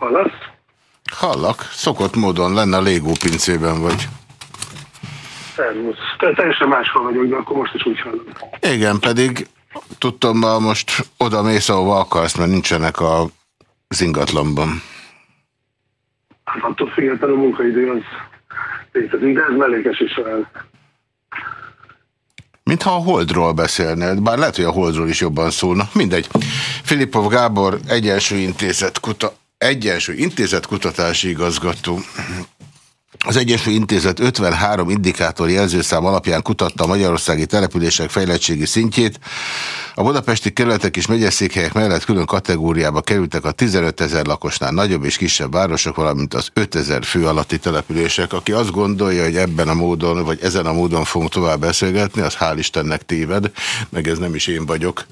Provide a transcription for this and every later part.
Hallasz? Hallak. Szokott módon lenne a légópincében vagy. Szervusz. Te teljesen máshol vagyok, de akkor most is úgy hallom. Igen, pedig tudtam, ma most oda mész, ahova akarsz, mert nincsenek a ingatlanban. Hát attól függetlenül a munkaidő az létezik, de ez mellékes is olyan. Mintha a Holdról beszélnél, bár lehet, hogy a Holdról is jobban szólna. Mindegy. Filipov Gábor, Egyensúly Intézet, kuta, Egyensúly Intézet kutatási igazgató. Az Egyesült Intézet 53 indikátor jelzőszám alapján kutatta a magyarországi települések fejlettségi szintjét. A budapesti kerületek és megyeszékhelyek mellett külön kategóriába kerültek a 15 ezer lakosnál nagyobb és kisebb városok, valamint az 5 ezer fő alatti települések. Aki azt gondolja, hogy ebben a módon, vagy ezen a módon fogunk tovább beszélgetni, az hál' Istennek téved, meg ez nem is én vagyok.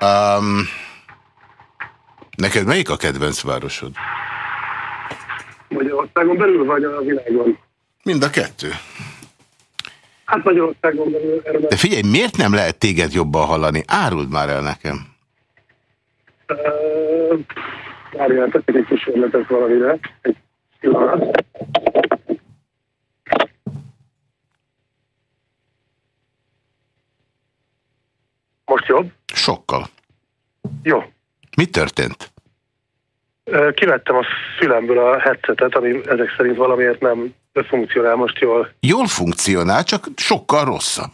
Um, neked melyik a kedvenc városod? Magyarországon belül vagy a világon? Mind a kettő. Hát Magyarországon belül. Erre De figyelj, miért nem lehet téged jobban hallani? Áruld már el nekem. Uh, Várjál, tettek egy kísérletet valamire. Egy pillanat. Most jobb? Sokkal. Jó. Mi történt? Kivettem a fülemből a headsetet, ami ezek szerint valamiért nem funkcionál most jól. Jól funkcionál, csak sokkal rosszabb.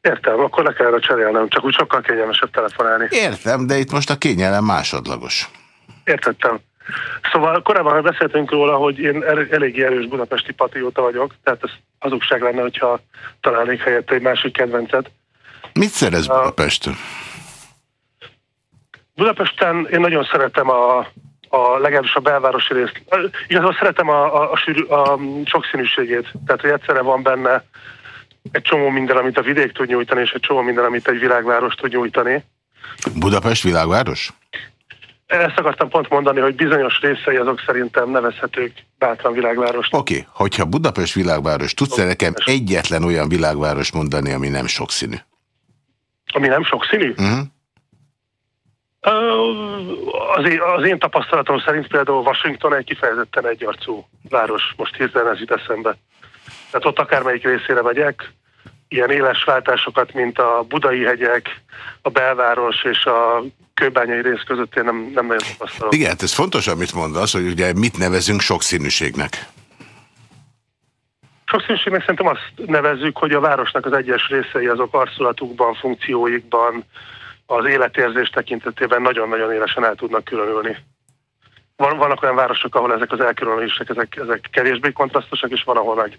Értem, akkor le kellene cserélnem, csak úgy sokkal kényelmesebb telefonálni. Értem, de itt most a kényelem másodlagos. Értettem. Szóval korábban beszéltünk róla, hogy én elég erős budapesti patrióta vagyok, tehát ez hazugság lenne, hogyha találnék helyette egy másik kedvencet. Mit szerez Budapesten? Budapesten én nagyon szeretem a, a legalábbis a belvárosi részt. Igazából szeretem a, a, a, sűrű, a sokszínűségét. Tehát, hogy egyszerre van benne egy csomó minden, amit a vidék tud nyújtani, és egy csomó minden, amit egy világváros tud nyújtani. Budapest világváros? Ezt akartam pont mondani, hogy bizonyos részei azok szerintem nevezhetők bátran világváros. Oké, okay. hogyha Budapest világváros, tudsz -e nekem egyetlen olyan világváros mondani, ami nem sokszínű? Ami nem sokszínű? Uh mhm. -huh. Az én, az én tapasztalatom szerint például Washington egy kifejezetten egyarcú város, most hirtelen ez jut eszembe. Tehát ott akármelyik részére megyek, ilyen éles váltásokat, mint a budai hegyek, a belváros és a kőbányai rész között én nem, nem nagyon tapasztalom. Igen, ez fontos, amit mondasz, hogy ugye mit nevezünk sokszínűségnek. Sokszínűségnek szerintem azt nevezzük, hogy a városnak az egyes részei azok arculatukban, funkcióikban, az életérzés tekintetében nagyon-nagyon élesen el tudnak különülni. Van, vannak olyan városok, ahol ezek az elkülönülések ezek, ezek kevésbé kontrasztosak, és van, ahol meg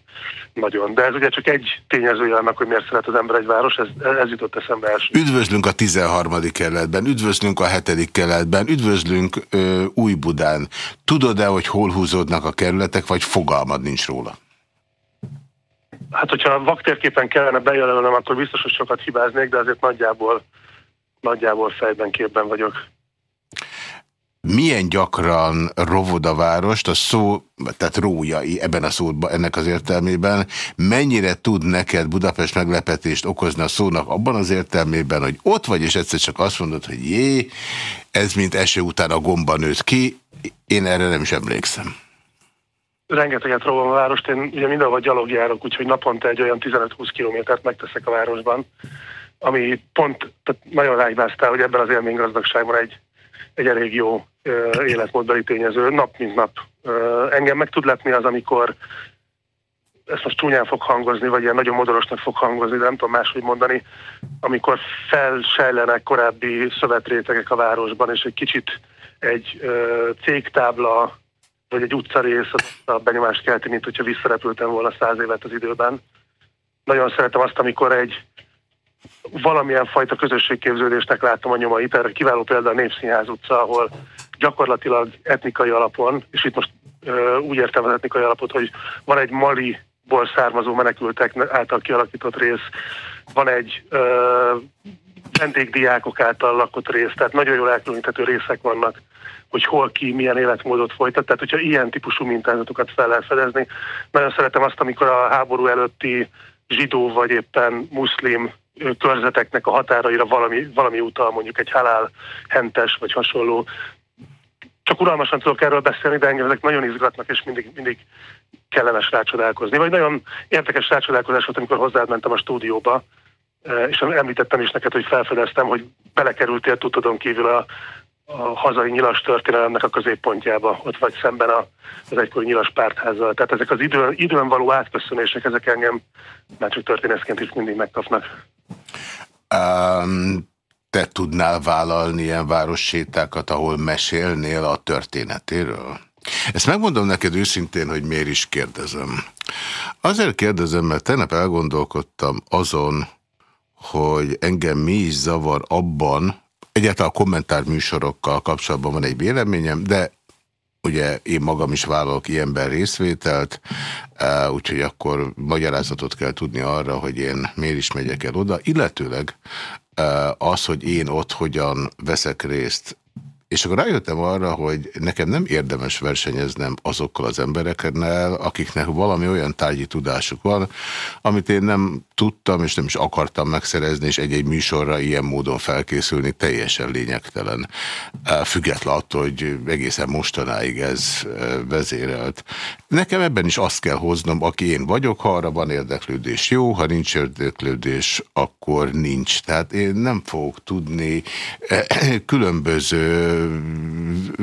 nagyon. De ez ugye csak egy tényezője annak, hogy miért szeret az ember egy város, ez, ez jutott eszembe első. Üdvözlünk a 13. kerületben, üdvözlünk a 7. kerületben, üdvözlünk Új-Budán. Tudod-e, hogy hol húzódnak a kerületek, vagy fogalmad nincs róla? Hát, hogyha vaktérképen kellene bejelölnem, akkor biztos, hogy sokat hibáznék, de azért nagyjából nagyjából fejben képben vagyok. Milyen gyakran rovod a várost, a szó, tehát rójai ebben a szóban, ennek az értelmében, mennyire tud neked Budapest meglepetést okozni a szónak abban az értelmében, hogy ott vagy, és egyszer csak azt mondod, hogy jé, ez mint eső után a gomba nőtt ki, én erre nem is emlékszem. Rengeteget rovom a várost, én ugye mindenhol gyalog járok, úgyhogy naponta egy olyan 15-20 kilométert megteszek a városban ami pont tehát nagyon ráhibáztál, hogy ebben az élménygazdagságban egy, egy elég jó életmódbeli tényező, nap mint nap. Engem meg tud lepni az, amikor ezt most csúnyán fog hangozni, vagy ilyen nagyon modorosnak fog hangozni, de nem tudom máshogy mondani, amikor felsejlenek korábbi szövetrétegek a városban, és egy kicsit egy uh, cégtábla, vagy egy utcarész a benyomást kelti, mint hogyha visszarepültem volna száz évet az időben. Nagyon szeretem azt, amikor egy valamilyen fajta közösségképződésnek láttam a nyomait. Erre kiváló példa a Népszínház utca, ahol gyakorlatilag etnikai alapon, és itt most ö, úgy értem az etnikai alapot, hogy van egy Maliból származó menekültek által kialakított rész, van egy ö, vendégdiákok által lakott rész, tehát nagyon jól elkülöníthető részek vannak, hogy hol ki, milyen életmódot folytat. Tehát, hogyha ilyen típusú mintázatokat fel lehet fedezni. Nagyon szeretem azt, amikor a háború előtti zsidó vagy éppen muszlim körzeteknek a határaira valami, valami utal, mondjuk egy halál hentes vagy hasonló csak uralmasan tudok erről beszélni, de engem ezek nagyon izgatnak, és mindig, mindig kellemes rácsodálkozni. Vagy nagyon érdekes rácsodálkozás volt, amikor hozzád mentem a stúdióba, és említettem is neked, hogy felfedeztem, hogy belekerültél tudodon kívül a, a hazai nyilas történelemnek a középpontjába, ott vagy szemben a, az egykori nyilas pártházzal. Tehát ezek az időn, időn való átköszönések, ezek engem már csak történészként is mindig megkapnak. Um, te tudnál vállalni ilyen várossétákat, ahol mesélnél a történetéről? Ezt megmondom neked őszintén, hogy miért is kérdezem. Azért kérdezem, mert tegnap elgondolkodtam azon, hogy engem mi is zavar abban, egyáltalán a kommentárműsorokkal kapcsolatban van egy véleményem, de ugye én magam is vállalok ilyenben részvételt, e, úgyhogy akkor magyarázatot kell tudni arra, hogy én miért is megyek el oda, illetőleg e, az, hogy én ott hogyan veszek részt és akkor rájöttem arra, hogy nekem nem érdemes versenyeznem azokkal az emberekkel, akiknek valami olyan tárgyi tudásuk van, amit én nem tudtam, és nem is akartam megszerezni, és egy-egy műsorra ilyen módon felkészülni teljesen lényegtelen. Független attól, hogy egészen mostanáig ez vezérelt. Nekem ebben is azt kell hoznom, aki én vagyok, ha arra van érdeklődés, jó, ha nincs érdeklődés, akkor nincs. Tehát én nem fogok tudni különböző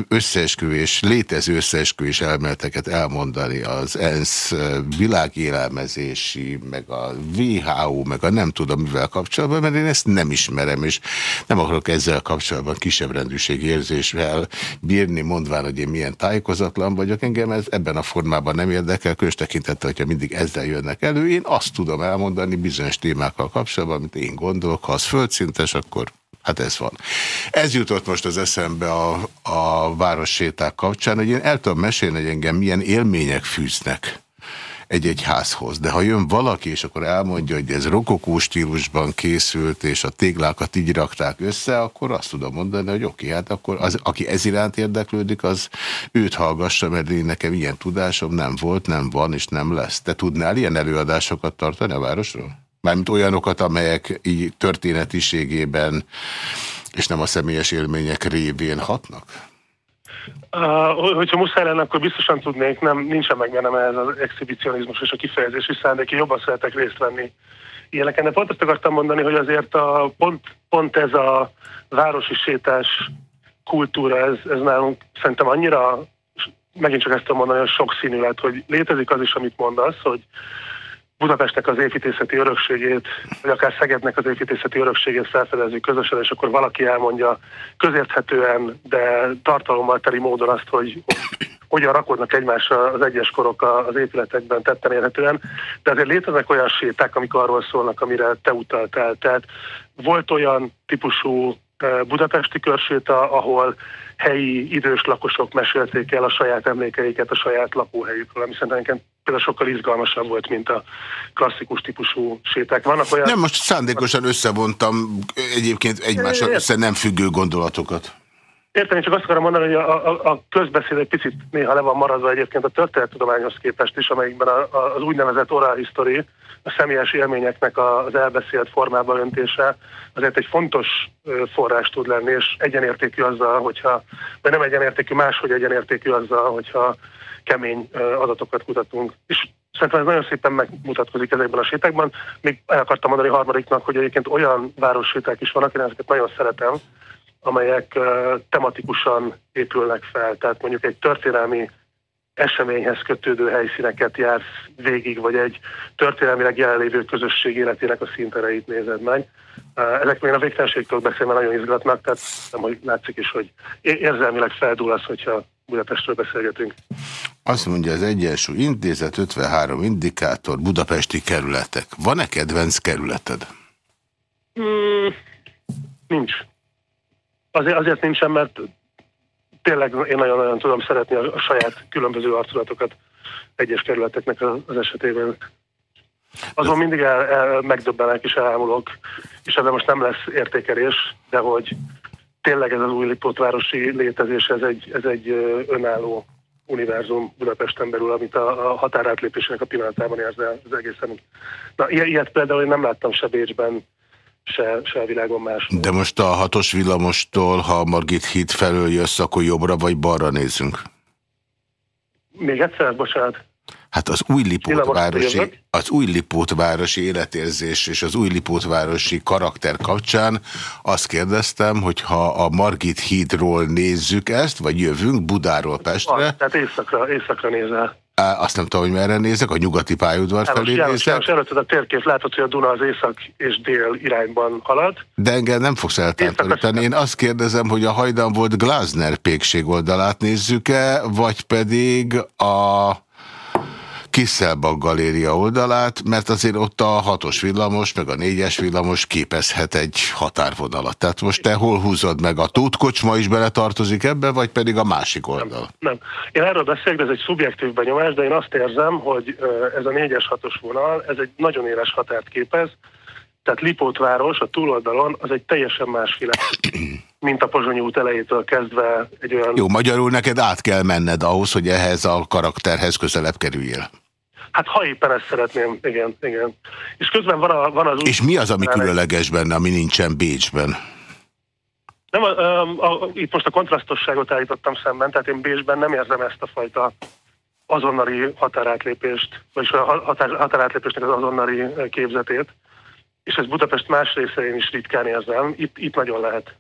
összeesküvés, létező összeesküvés elméleteket elmondani az ENSZ világélelmezési, meg a WHO, meg a nem tudom mivel kapcsolatban, mert én ezt nem ismerem, és nem akarok ezzel kapcsolatban kisebb rendűség érzésvel bírni, mondván, hogy én milyen tájékozatlan vagyok. Engem ez ebben a formában nem érdekel, különös tekintette, hogyha mindig ezzel jönnek elő. Én azt tudom elmondani bizonyos témákkal kapcsolatban, amit én gondolok. Ha az földszintes, akkor Hát ez van. Ez jutott most az eszembe a, a városséták kapcsán, hogy én el tudom mesélni, hogy engem milyen élmények fűznek egy-egy házhoz. De ha jön valaki, és akkor elmondja, hogy ez rokokó stílusban készült, és a téglákat így rakták össze, akkor azt tudom mondani, hogy oké, hát akkor az, aki ez iránt érdeklődik, az őt hallgassa, mert én nekem ilyen tudásom nem volt, nem van, és nem lesz. Te tudnál ilyen előadásokat tartani a városról? Mármint olyanokat, amelyek így történetiségében és nem a személyes élmények révén hatnak? Uh, hogyha muszáj lenne, akkor biztosan tudnék, nem, nincsen meg bennem ez az exhibicionizmus és a kifejezési szándék, én jobban szeretek részt venni ilyeneken. De pont azt akartam mondani, hogy azért a, pont, pont ez a városi sétás kultúra, ez, ez nálunk szerintem annyira, megint csak ezt tudom mondani, hogy sok színű lett, hogy létezik az is, amit mondasz, hogy Budapestnek az építészeti örökségét, vagy akár Szegednek az építészeti örökségét felfedezzük közösen, és akkor valaki elmondja közérthetően, de tartalommal teli módon azt, hogy hogyan rakodnak egymásra az egyes korok az épületekben tetten érhetően, de azért léteznek olyan séták, amik arról szólnak, amire te utaltál. Tehát volt olyan típusú budapesti körséta, ahol helyi idős lakosok mesélték el a saját emlékeiket a saját lakóhelyükről, ami szerintem például sokkal izgalmasabb volt, mint a klasszikus típusú séták. Vannak olyan... Nem, most szándékosan összevontam egyébként egymással össze nem függő gondolatokat. Értem, én csak azt akarom mondani, hogy a, a, a közbeszéd egy picit néha le van maradva egyébként a történettudományhoz képest is, amelyikben a, a, az úgynevezett oral history, a személyes élményeknek az elbeszélt formába öntése azért egy fontos forrás tud lenni, és egyenértékű azzal, hogyha, de nem egyenértékű, máshogy egyenértékű azzal, hogyha kemény adatokat kutatunk. És szerintem ez nagyon szépen megmutatkozik ezekben a sétákban. Még el akartam mondani a harmadiknak, hogy egyébként olyan városséták is vannak, én ezeket nagyon szeretem, amelyek tematikusan épülnek fel. Tehát mondjuk egy történelmi eseményhez kötődő helyszíneket jársz végig, vagy egy történelmileg jelenlévő közösség életének a színtereit nézed meg. Ezek még a végtelenségtől beszélve nagyon izgatnak, tehát nem, hogy látszik is, hogy érzelmileg feldúl az, hogyha Budapestről beszélgetünk. Azt mondja az Egyensúly Intézet, 53 indikátor, budapesti kerületek. Van-e kedvenc kerületed? Hmm, nincs. Azért, azért nincsen, mert tényleg én nagyon-nagyon tudom szeretni a, a saját különböző arculatokat egyes kerületeknek az esetében. Azon mindig el, el, megdöbbenek és elámulok, és ebben most nem lesz értékelés, de hogy tényleg ez az új Lipótvárosi létezés, ez egy, ez egy önálló univerzum Budapesten belül, amit a, a határátlépésének a pillanatában érzel az egészen. Na, ilyet például én nem láttam se Bécsben, se, se a világon más. De most a hatos villamostól, ha a Margit híd felől jössz, akkor jobbra vagy balra nézünk? Még egyszer, bocsánat. Hát az új Lipótvárosi, az új Lipótvárosi életérzés és az új Lipótvárosi karakter kapcsán azt kérdeztem, hogy ha a Margit hídról nézzük ezt, vagy jövünk Budáról Pestre. Ah, tehát éjszakra, éjszakra nézel. Azt nem tudom, hogy merre nézek, a nyugati pályaudvar felé nézek. János, előtted a térkép látod, hogy a Duna az észak és dél irányban halad. De engem nem fogsz eltántorítani. Én azt kérdezem, hogy a hajdan volt Glasner pékség oldalát nézzük-e, vagy pedig a Kiszelbag galéria oldalát, mert azért ott a hatos villamos, meg a négyes villamos képezhet egy határvonalat. Tehát most te hol húzod meg? A tótkocsma is beletartozik ebbe, vagy pedig a másik oldal? Nem, nem. Én erről beszélek, de ez egy szubjektív benyomás, de én azt érzem, hogy ez a négyes hatos vonal, ez egy nagyon éles határt képez, tehát Lipótváros a túloldalon az egy teljesen másféle, mint a Pozsonyi út elejétől kezdve egy olyan... Jó, magyarul neked át kell menned ahhoz, hogy ehhez a karakterhez közelebb kerüljél. Hát ha éppen ezt szeretném, igen, igen. És közben van, a, van az... És mi az, ami különleges benne, ami nincsen Bécsben? Nem, a, a, a, itt most a kontrasztosságot állítottam szemben, tehát én Bécsben nem érzem ezt a fajta azonnali határátlépést, vagyis a határ, határátlépésnek az azonnali képzetét, és ez Budapest más részein is ritkán érzem, itt, itt nagyon lehet.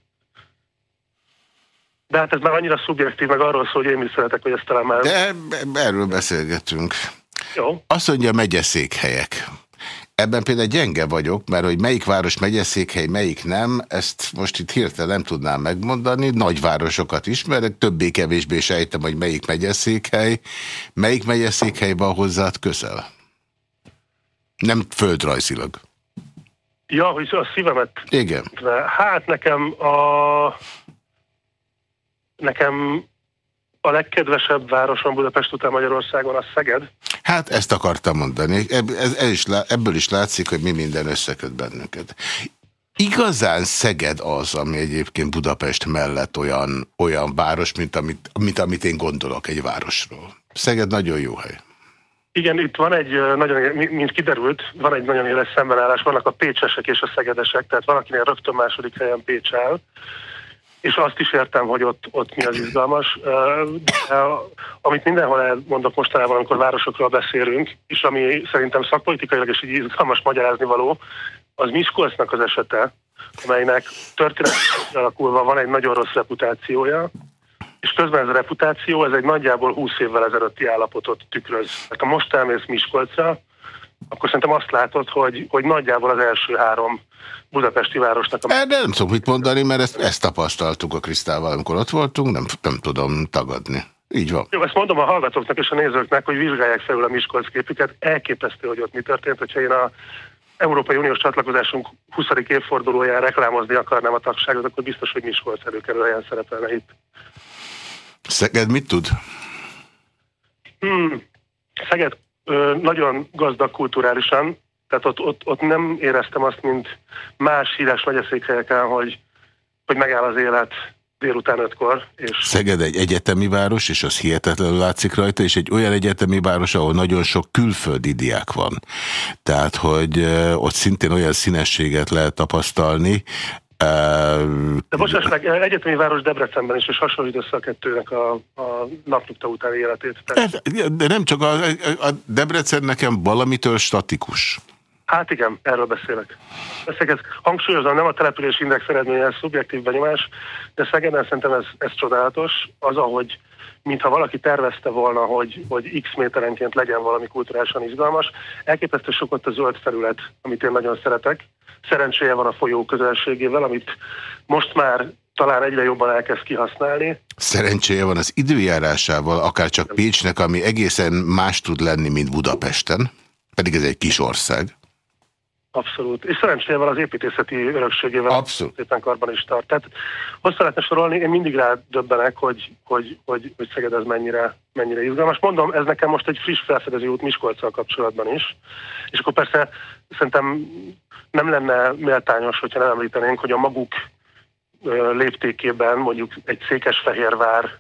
De hát ez már annyira szubjektív, meg arról szól, hogy én is szeretek, hogy ezt talán már... De erről beszélgetünk. Jó. Azt mondja megyeszékhelyek. Ebben például gyenge vagyok, mert hogy melyik város megyeszékhely, melyik nem, ezt most itt hirtelen nem tudnám megmondani. Nagyvárosokat ismerek, többé-kevésbé sejtem, hogy melyik megyeszékhely. Melyik megyeszékhely van hozzád közel? Nem földrajzilag. Ja, hogy a szívemet... Igen. Hát nekem a... Nekem a legkedvesebb városom Budapest után Magyarországon a Szeged. Hát ezt akartam mondani. Ez, ez is, ebből is látszik, hogy mi minden összeköt bennünket. Igazán Szeged az, ami egyébként Budapest mellett olyan, olyan város, mint amit, mint amit én gondolok egy városról. Szeged nagyon jó hely. Igen, itt van egy nagyon, mint kiderült, van egy nagyon éles szembenállás, vannak a pécsesek és a szegedesek, tehát valakinél rögtön második helyen Pécs áll, és azt is értem, hogy ott, ott mi az izgalmas. De, amit mindenhol elmondok mostanában, amikor városokról beszélünk, és ami szerintem szakpolitikailag is így izgalmas magyarázni való, az Miskolcnak az esete, amelynek történet alakulva van egy nagyon rossz reputációja, és közben ez a reputáció, ez egy nagyjából 20 évvel ezelőtti állapotot tükröz. Tehát ha most elmész Miskolcra, akkor szerintem azt látod, hogy, hogy nagyjából az első három budapesti városnak. A... Erre nem tudok mit mondani, mert ezt, ezt tapasztaltuk a Krisztával, amikor ott voltunk, nem, nem tudom tagadni. Így van. Jó, ezt mondom a hallgatóknak és a nézőknek, hogy vizsgálják felül a Miskolc képüket. Elképesztő, hogy ott mi történt, hogyha én a Európai Uniós csatlakozásunk 20. évfordulóján reklámozni akarnám a tagságot, akkor biztos, hogy Miskolc előkerül helyen szerepelne itt. Szeged mit tud? Hmm. Szeged ö, nagyon gazdag kulturálisan, tehát ott, ott, ott nem éreztem azt, mint más híres megyeszékhelyeken, hogy, hogy megáll az élet délután ötkor. És... Szeged egy egyetemi város, és az hihetetlenül látszik rajta, és egy olyan egyetemi város, ahol nagyon sok külföldi diák van. Tehát, hogy ott szintén olyan színességet lehet tapasztalni, de bocsáss meg, egyetemi város Debrecenben is, és hasonlít össze a kettőnek a, a napnyugta utáni életét. Tehát... De nem csak a, a Debrecen nekem valamitől statikus. Hát igen, erről beszélek. Beszélek, ez hangsúlyozom, nem a település index eredménye, ez szubjektív benyomás, de Szegeden szerintem ez, ez csodálatos, az, ahogy mintha valaki tervezte volna, hogy, hogy x méterenként legyen valami kulturálisan izgalmas. Elképesztő sok ott a zöld felület, amit én nagyon szeretek. Szerencséje van a folyó közelségével, amit most már talán egyre jobban elkezd kihasználni. Szerencséje van az időjárásával, akár csak Pécsnek, ami egészen más tud lenni, mint Budapesten, pedig ez egy kis ország. Abszolút. És szerencsével az építészeti örökségével Abszolút. szépen karban is tart. Tehát hozzá lehetne sorolni, én mindig rá döbbenek, hogy, hogy, hogy, hogy Szeged ez mennyire, mennyire izgalmas. Mondom, ez nekem most egy friss felfedező út Miskolccal kapcsolatban is. És akkor persze szerintem nem lenne méltányos, hogyha nem említenénk, hogy a maguk léptékében mondjuk egy Székesfehérvár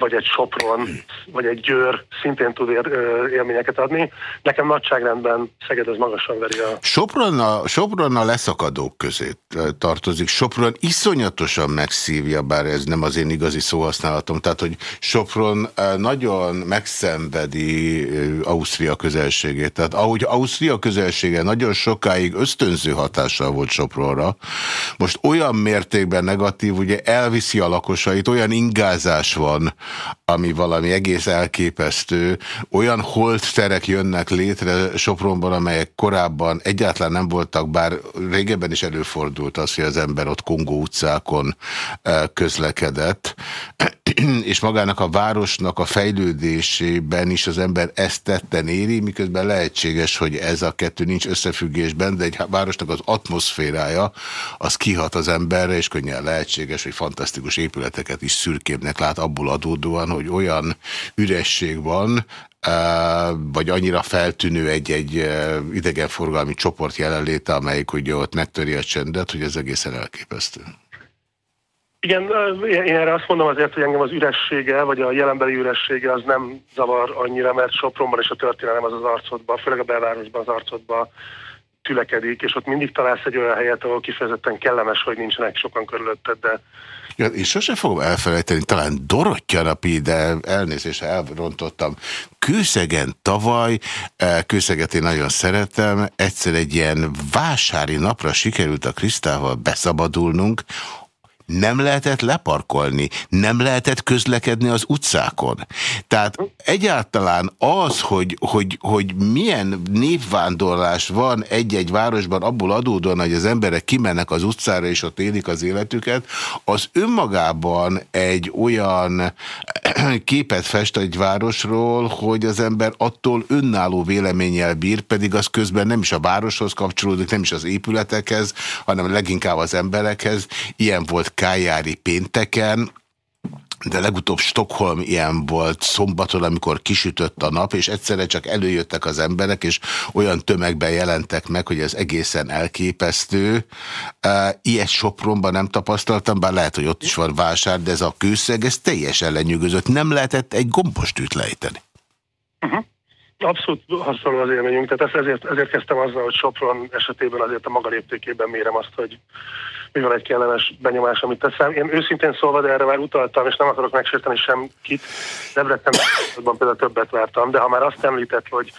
vagy egy Sopron, vagy egy Győr szintén tud ér, élményeket adni. Nekem nagyságrendben Szeged az magasan veri a... Sopron a, Sopron a leszakadók közé tartozik. Sopron iszonyatosan megszívja, bár ez nem az én igazi szóhasználatom. Tehát, hogy Sopron nagyon megszenvedi Ausztria közelségét. Tehát ahogy Ausztria közelsége nagyon sokáig ösztönző hatással volt Sopronra, most olyan mértékben negatív, ugye elviszi a lakosait, olyan ingázás van, ami valami egész elképesztő. Olyan terek jönnek létre Sopronban, amelyek korábban egyáltalán nem voltak, bár régebben is előfordult az, hogy az ember ott Kongó utcákon eh, közlekedett, és magának a városnak a fejlődésében is az ember ezt tetten éri, miközben lehetséges, hogy ez a kettő nincs összefüggésben, de egy városnak az atmoszférája az kihat az emberre, és könnyen lehetséges, hogy fantasztikus épületeket is szürkébbnek lát abból adódóan, hogy olyan üresség van, vagy annyira feltűnő egy-egy idegenforgalmi csoport jelenléte, amelyik ugye ott megtöri a csendet, hogy ez egészen elképesztő. Igen, én erre azt mondom azért, hogy engem az üressége, vagy a jelenbeli üressége az nem zavar annyira, mert Sopronban és a történelem az az arcodban, főleg a belvárosban az arcodban tülekedik, és ott mindig találsz egy olyan helyet, ahol kifejezetten kellemes, hogy nincsenek sokan körülötted, de Ja, és sosem fogom elfelejteni, talán Dorottya napi, de elnézést elrontottam. Kőszegen tavaly, eh, Kőszeget én nagyon szeretem, egyszer egy ilyen vásári napra sikerült a Krisztával beszabadulnunk, nem lehetett leparkolni, nem lehetett közlekedni az utcákon. Tehát egyáltalán az, hogy, hogy, hogy milyen népvándorlás van egy-egy városban abból adódóan, hogy az emberek kimennek az utcára és ott élik az életüket, az önmagában egy olyan képet fest egy városról, hogy az ember attól önálló véleménnyel bír, pedig az közben nem is a városhoz kapcsolódik, nem is az épületekhez, hanem leginkább az emberekhez. Ilyen volt Kájári pénteken, de legutóbb Stockholm ilyen volt szombaton, amikor kisütött a nap, és egyszerre csak előjöttek az emberek, és olyan tömegben jelentek meg, hogy ez egészen elképesztő. Ilyet Sopronban nem tapasztaltam, bár lehet, hogy ott is van vásár, de ez a kőszeg, ez teljesen lenyűgözött. Nem lehetett egy gombostűt lejteni. -huh. Abszolút hasonló az élményünk, tehát ezért, ezért kezdtem azzal, hogy Sopron esetében azért a maga léptékében mérem azt, hogy mi van egy kellemes benyomás, amit teszem. Én őszintén szólva, de erre már utaltam, és nem akarok megsérteni kit. Debrecenben például többet vártam, de ha már azt említett, hogy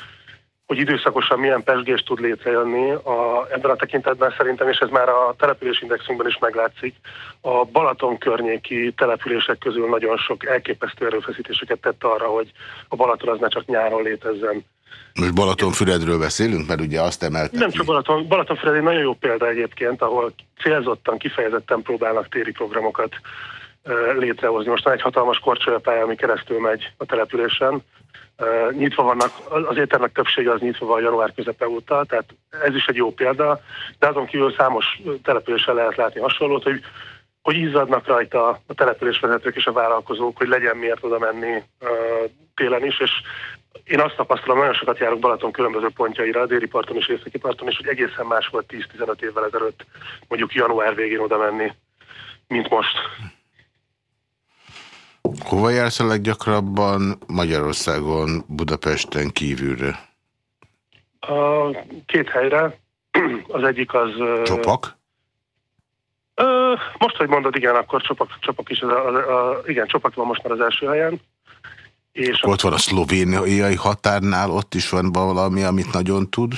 hogy időszakosan milyen pesgés tud létrejönni. A, ebben a tekintetben szerintem, és ez már a településindexünkben is meglátszik, a Balaton környéki települések közül nagyon sok elképesztő erőfeszítéseket tett arra, hogy a Balaton az ne csak nyáron létezzen. Most Balatonfüredről beszélünk, mert ugye azt emeltek Nem csak Balaton, Balatonfüred egy nagyon jó példa egyébként, ahol célzottan, kifejezetten próbálnak téri programokat létrehozni. Most van egy hatalmas korcsolyapálya, ami keresztül megy a településen. Nyitva vannak, az éttermek többsége az nyitva van január közepe óta, tehát ez is egy jó példa, de azon kívül számos településen lehet látni hasonlót, hogy hogy izzadnak rajta a településvezetők és a vállalkozók, hogy legyen miért oda menni uh, télen is, és én azt tapasztalom, nagyon sokat járok Balaton különböző pontjaira, a déli parton és északi parton, és hogy egészen más volt 10-15 évvel ezelőtt mondjuk január végén oda menni, mint most. Hova jársz a leggyakrabban Magyarországon, Budapesten kívülre? A két helyre. Az egyik az... Csopak? Ö, most, hogy mondod, igen, akkor Csopak, Csopak is, az a, a, a, igen, Csopak van most már az első helyen. És ott van a szlovéniai határnál, ott is van valami, amit nagyon tud?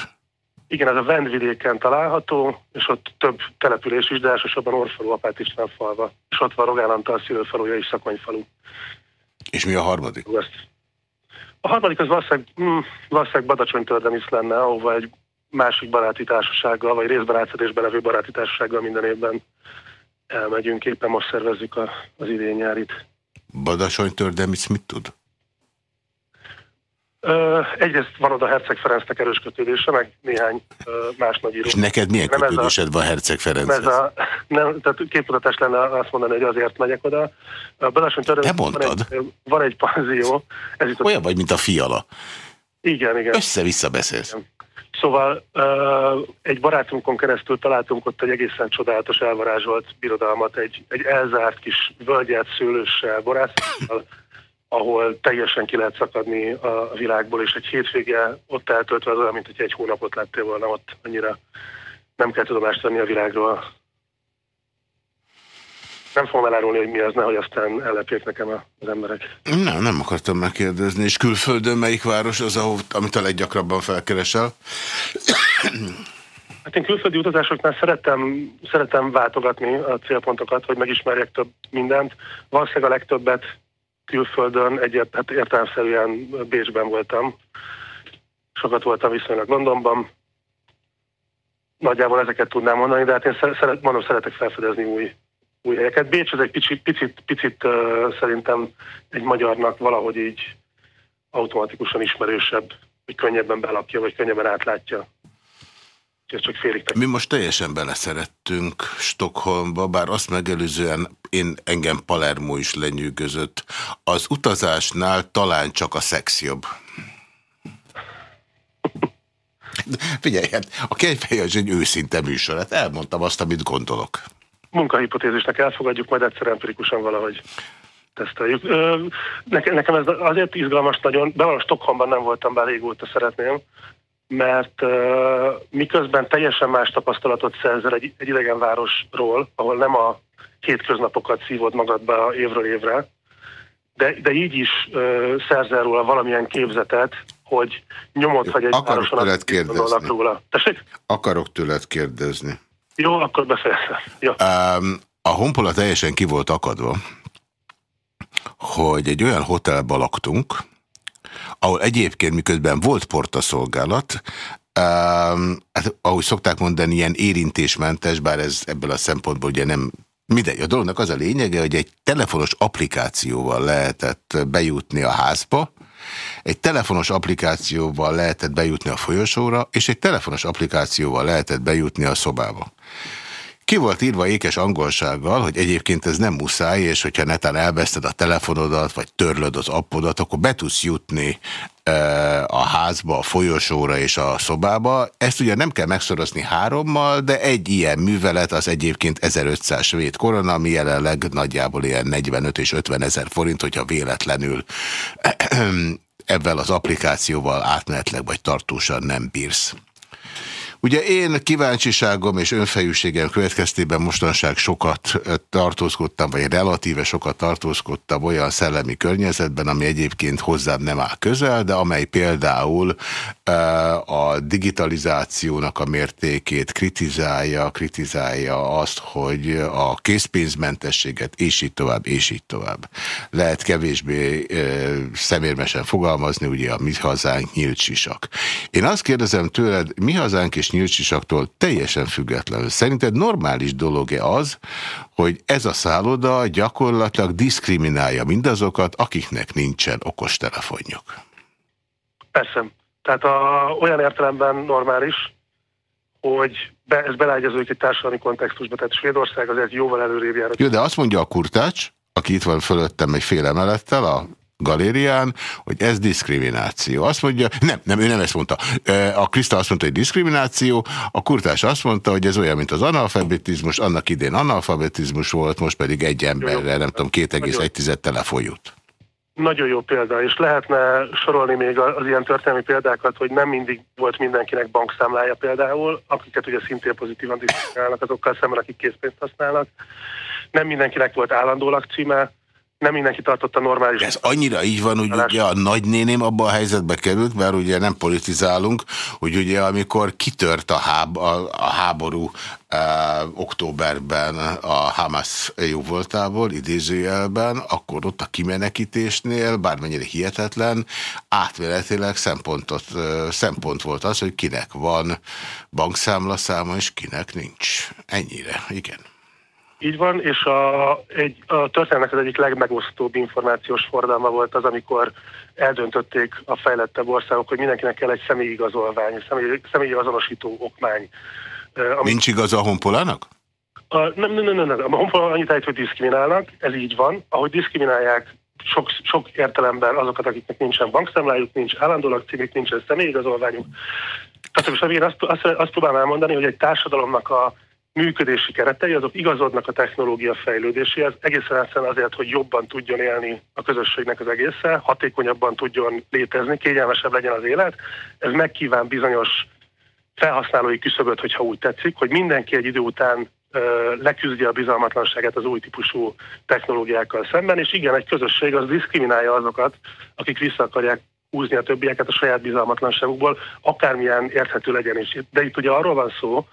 Igen, ez a Vendvidéken található, és ott több település is, de elsősorban Orfalu, Apát István falva. És ott van Rogán Antal szülőfaluja és Szakonyfalu. És mi a harmadik? A harmadik az valószínűleg, valószínűleg Badacsony Tördemis lenne, ahova egy másik baráti társasággal, vagy részben átszedésben levő baráti társasággal minden évben elmegyünk. Éppen most szervezzük a, az idén nyárit. Badacsony Tördemis mit tud? Uh, egyrészt van oda Herceg Ferencnek erős kötődése, meg néhány uh, más nagy író. És neked milyen nem kötődésed a, van Herceg Ferenchez? Ez a, nem, tehát képmutatás lenne azt mondani, hogy azért megyek oda. Uh, Te mondtad? Van egy, van egy panzió. Ez itt Olyan vagy, mint a fiala. Igen, igen. Össze-vissza beszélsz. Igen. Szóval uh, egy barátunkon keresztül találtunk ott egy egészen csodálatos elvarázsolt birodalmat, egy, egy elzárt kis völgyet szőlőssel, borászokkal, ahol teljesen ki lehet szakadni a világból, és egy hétvége ott eltöltve az olyan, mint hogy egy hónapot lettél volna ott, annyira nem kell tudomást venni a világról. Nem fogom elárulni, hogy mi az, nehogy aztán ellepjék nekem az emberek. Nem, nem akartam megkérdezni. És külföldön melyik város az, ahol, amit a leggyakrabban felkeresel? Hát én külföldi utazásoknál szeretem, szeretem váltogatni a célpontokat, hogy megismerjek több mindent. Valószínűleg a legtöbbet külföldön, egyet, hát értelemszerűen Bécsben voltam. Sokat voltam viszonylag Londonban. Nagyjából ezeket tudnám mondani, de hát én szeret, mondom, szeretek felfedezni új, új helyeket. Bécs az egy picit, picit, picit uh, szerintem egy magyarnak valahogy így automatikusan ismerősebb, hogy könnyebben belakja, vagy könnyebben átlátja ez csak félig Mi most teljesen beleszerettünk Stockholmba, bár azt megelőzően én engem Palermo is lenyűgözött. Az utazásnál talán csak a szex jobb. Figyelj, hát a kejfej az egy őszinte műsor, hát elmondtam azt, amit gondolok. Munkahipotézisnek elfogadjuk, majd egyszer empirikusan valahogy teszteljük. nekem ez azért izgalmas nagyon, de Stockholmban nem voltam be régóta szeretném, mert uh, miközben teljesen más tapasztalatot szerzel egy, egy idegen városról, ahol nem a hétköznapokat szívod magadba évről évre, de, de így is uh, szerzel róla valamilyen képzetet, hogy nyomod vagy egy Akarok tőled kérdezni. Róla. Tessék? Akarok tőled kérdezni. Jó, akkor befejezem. Ja. Um, a honpola teljesen ki volt akadva, hogy egy olyan hotelben laktunk, ahol egyébként miközben volt portaszolgálat, Um, hát, ahogy szokták mondani, ilyen érintésmentes, bár ez ebből a szempontból ugye nem mindegy. A dolognak az a lényege, hogy egy telefonos applikációval lehetett bejutni a házba, egy telefonos applikációval lehetett bejutni a folyosóra, és egy telefonos applikációval lehetett bejutni a szobába. Ki volt írva ékes angolsággal, hogy egyébként ez nem muszáj, és hogyha netán elveszted a telefonodat, vagy törlöd az appodat, akkor be tudsz jutni e, a házba, a folyosóra és a szobába. Ezt ugye nem kell megszorozni hárommal, de egy ilyen művelet az egyébként 1500 svéd korona, ami jelenleg nagyjából ilyen 45 és 50 ezer forint, hogyha véletlenül ebben az applikációval átmenetleg vagy tartósan nem bírsz. Ugye én kíváncsiságom és önfejűségem következtében mostanság sokat tartózkodtam, vagy relatíve sokat tartózkodtam olyan szellemi környezetben, ami egyébként hozzám nem áll közel, de amely például a digitalizációnak a mértékét kritizálja, kritizálja azt, hogy a készpénzmentességet, és így tovább, és így tovább. Lehet kevésbé szemérmesen fogalmazni, ugye a mi hazánk nyílt sisak. Én azt kérdezem tőled, mi hazánk és nyíltsisaktól teljesen függetlenül. Szerinted normális dolog-e az, hogy ez a szálloda gyakorlatilag diszkriminálja mindazokat, akiknek nincsen okostelefonjuk? Persze. Tehát a, olyan értelemben normális, hogy be, ez beleegyeződik egy társadalmi kontextusba, tehát Svédország azért jóval előrébb jár. Jó, de azt mondja a kurtács, aki itt van fölöttem egy fél emelettel, a galérián, hogy ez diszkrimináció. Azt mondja, nem, nem, ő nem ezt mondta. A Krista azt mondta, hogy diszkrimináció, a kurtás azt mondta, hogy ez olyan, mint az analfabetizmus, annak idén analfabetizmus volt, most pedig egy emberre, nem tudom, 2,1 telefon jut. Nagyon jó példa, és lehetne sorolni még az ilyen történelmi példákat, hogy nem mindig volt mindenkinek bankszámlája például, akiket ugye szintén pozitívan diszkriminálnak azokkal szemben, akik készpénzt használnak. Nem mindenkinek volt állandó lakcíme, nem mindenki tartotta normális. Ez annyira így van, hogy ugye a nagynéném abban a helyzetbe került, mert ugye nem politizálunk, hogy ugye amikor kitört a, háb, a, a háború e, októberben a Hamas jó voltából, idézőjelben, akkor ott a kimenekítésnél, bármennyire hihetetlen, átmenetileg szempontot, e, szempont volt az, hogy kinek van bankszámlaszáma, és kinek nincs. Ennyire, igen. Így van, és a, egy, a történetnek az egyik legmegosztóbb információs fordalma volt az, amikor eldöntötték a fejlettebb országok, hogy mindenkinek kell egy személyigazolvány, személy, személyazonosító okmány. Ami... Nincs igaz a honpolának? A, nem, nem, nem, nem, nem. A honpola annyit állít, hogy diszkriminálnak, ez így van. Ahogy diszkriminálják sok, sok értelemben azokat, akiknek nincsen bankszámlájuk, nincs állandó lakcímük, nincsen személyigazolványuk. Tehát én azt, azt, azt próbálom elmondani, hogy egy társadalomnak a működési keretei, azok igazodnak a technológia fejlődéséhez, egészen egyszerűen azért, hogy jobban tudjon élni a közösségnek az egészen, hatékonyabban tudjon létezni, kényelmesebb legyen az élet. Ez megkíván bizonyos felhasználói küszöböt, hogyha úgy tetszik, hogy mindenki egy idő után leküzdje a bizalmatlanságát az új típusú technológiákkal szemben, és igen, egy közösség az diszkriminálja azokat, akik vissza akarják húzni a többieket a saját bizalmatlanságukból, akármilyen érthető legyen is. De itt ugye arról van szó,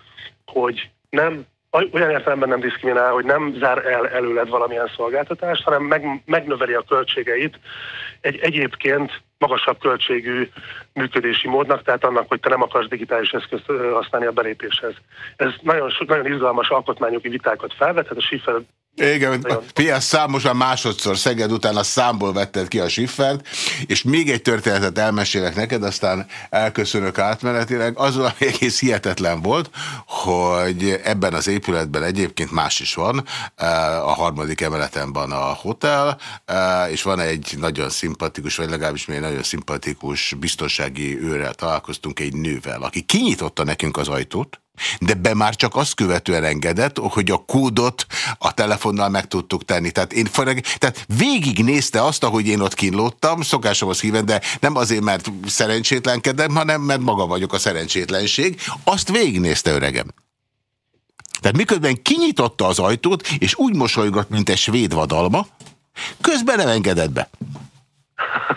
hogy nem olyan értelemben nem diszkriminál, hogy nem zár el előled valamilyen szolgáltatást, hanem meg, megnöveli a költségeit egy egyébként magasabb költségű működési módnak, tehát annak, hogy te nem akarsz digitális eszközt használni a belépéshez. Ez nagyon, nagyon izgalmas alkotmányogi vitákat felvet, a Schiffer igen, Pia számosan másodszor Szeged után a számból vetted ki a siffert, és még egy történetet elmesélek neked, aztán elköszönök átmenetileg. Az ami egész hihetetlen volt, hogy ebben az épületben egyébként más is van, a harmadik emeleten van a hotel, és van egy nagyon szimpatikus, vagy legalábbis még nagyon szimpatikus biztonsági őrrel találkoztunk egy nővel, aki kinyitotta nekünk az ajtót, de be már csak azt követően engedett, hogy a kódot a telefonnal meg tudtuk tenni. Tehát, én, tehát végignézte azt, ahogy én ott kínlódtam, szokásomhoz híven, de nem azért, mert szerencsétlenkedem, hanem mert maga vagyok a szerencsétlenség. Azt végignézte öregem. Tehát miközben kinyitotta az ajtót, és úgy mosolygott, mint egy svéd vadalma, közben nem engedett be.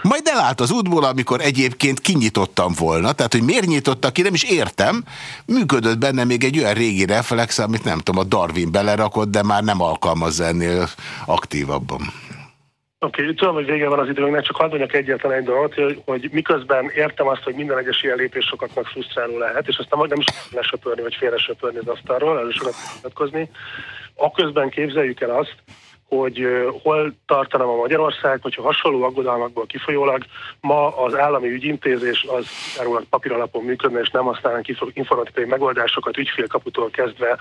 Majd elállt az útból, amikor egyébként kinyitottam volna, tehát hogy miért nyitotta ki, nem is értem. Működött benne még egy olyan régi reflex, amit nem tudom, a Darwin belerakott, de már nem alkalmazza ennél aktívabban. Oké, okay, tudom, hogy vége van az időnknek, csak hadd mondjak egyetlen egy dolgot, hogy, hogy miközben értem azt, hogy minden egyes ilyen lépés sokaknak frusztráló lehet, és aztán nem is lesöpörni, vagy félresöpörni az asztalról, elő sokat mutatkozni. Aközben képzeljük el azt, hogy hol tartana a Magyarország, hogyha hasonló aggodalmakból kifolyólag ma az állami ügyintézés az erről papíralapon működne, és nem használnánk informatikai megoldásokat ügyfélkaputól kezdve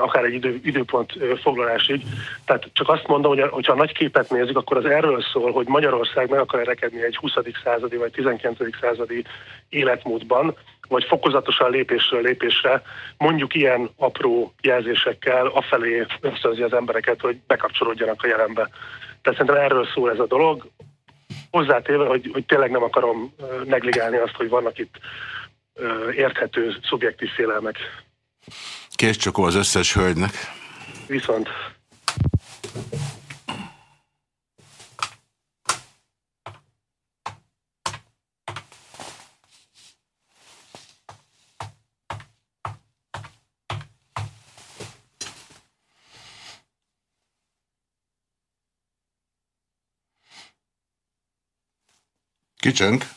akár egy idő, időpont foglalásig. Tehát csak azt mondom, hogy hogyha a nagy képet nézzük, akkor az erről szól, hogy Magyarország meg akar rekedni egy 20. századi vagy 19. századi életmódban, vagy fokozatosan lépésről lépésre, mondjuk ilyen apró jelzésekkel afelé ösztönzi az embereket, hogy bekapcsolódjanak a jelenbe. Tehát szerintem erről szól ez a dolog. Hozzátéve, hogy, hogy tényleg nem akarom negligálni azt, hogy vannak itt érthető, szubjektív félelmek. Kész csak az összes hölgynek. Viszont. Kicsönk,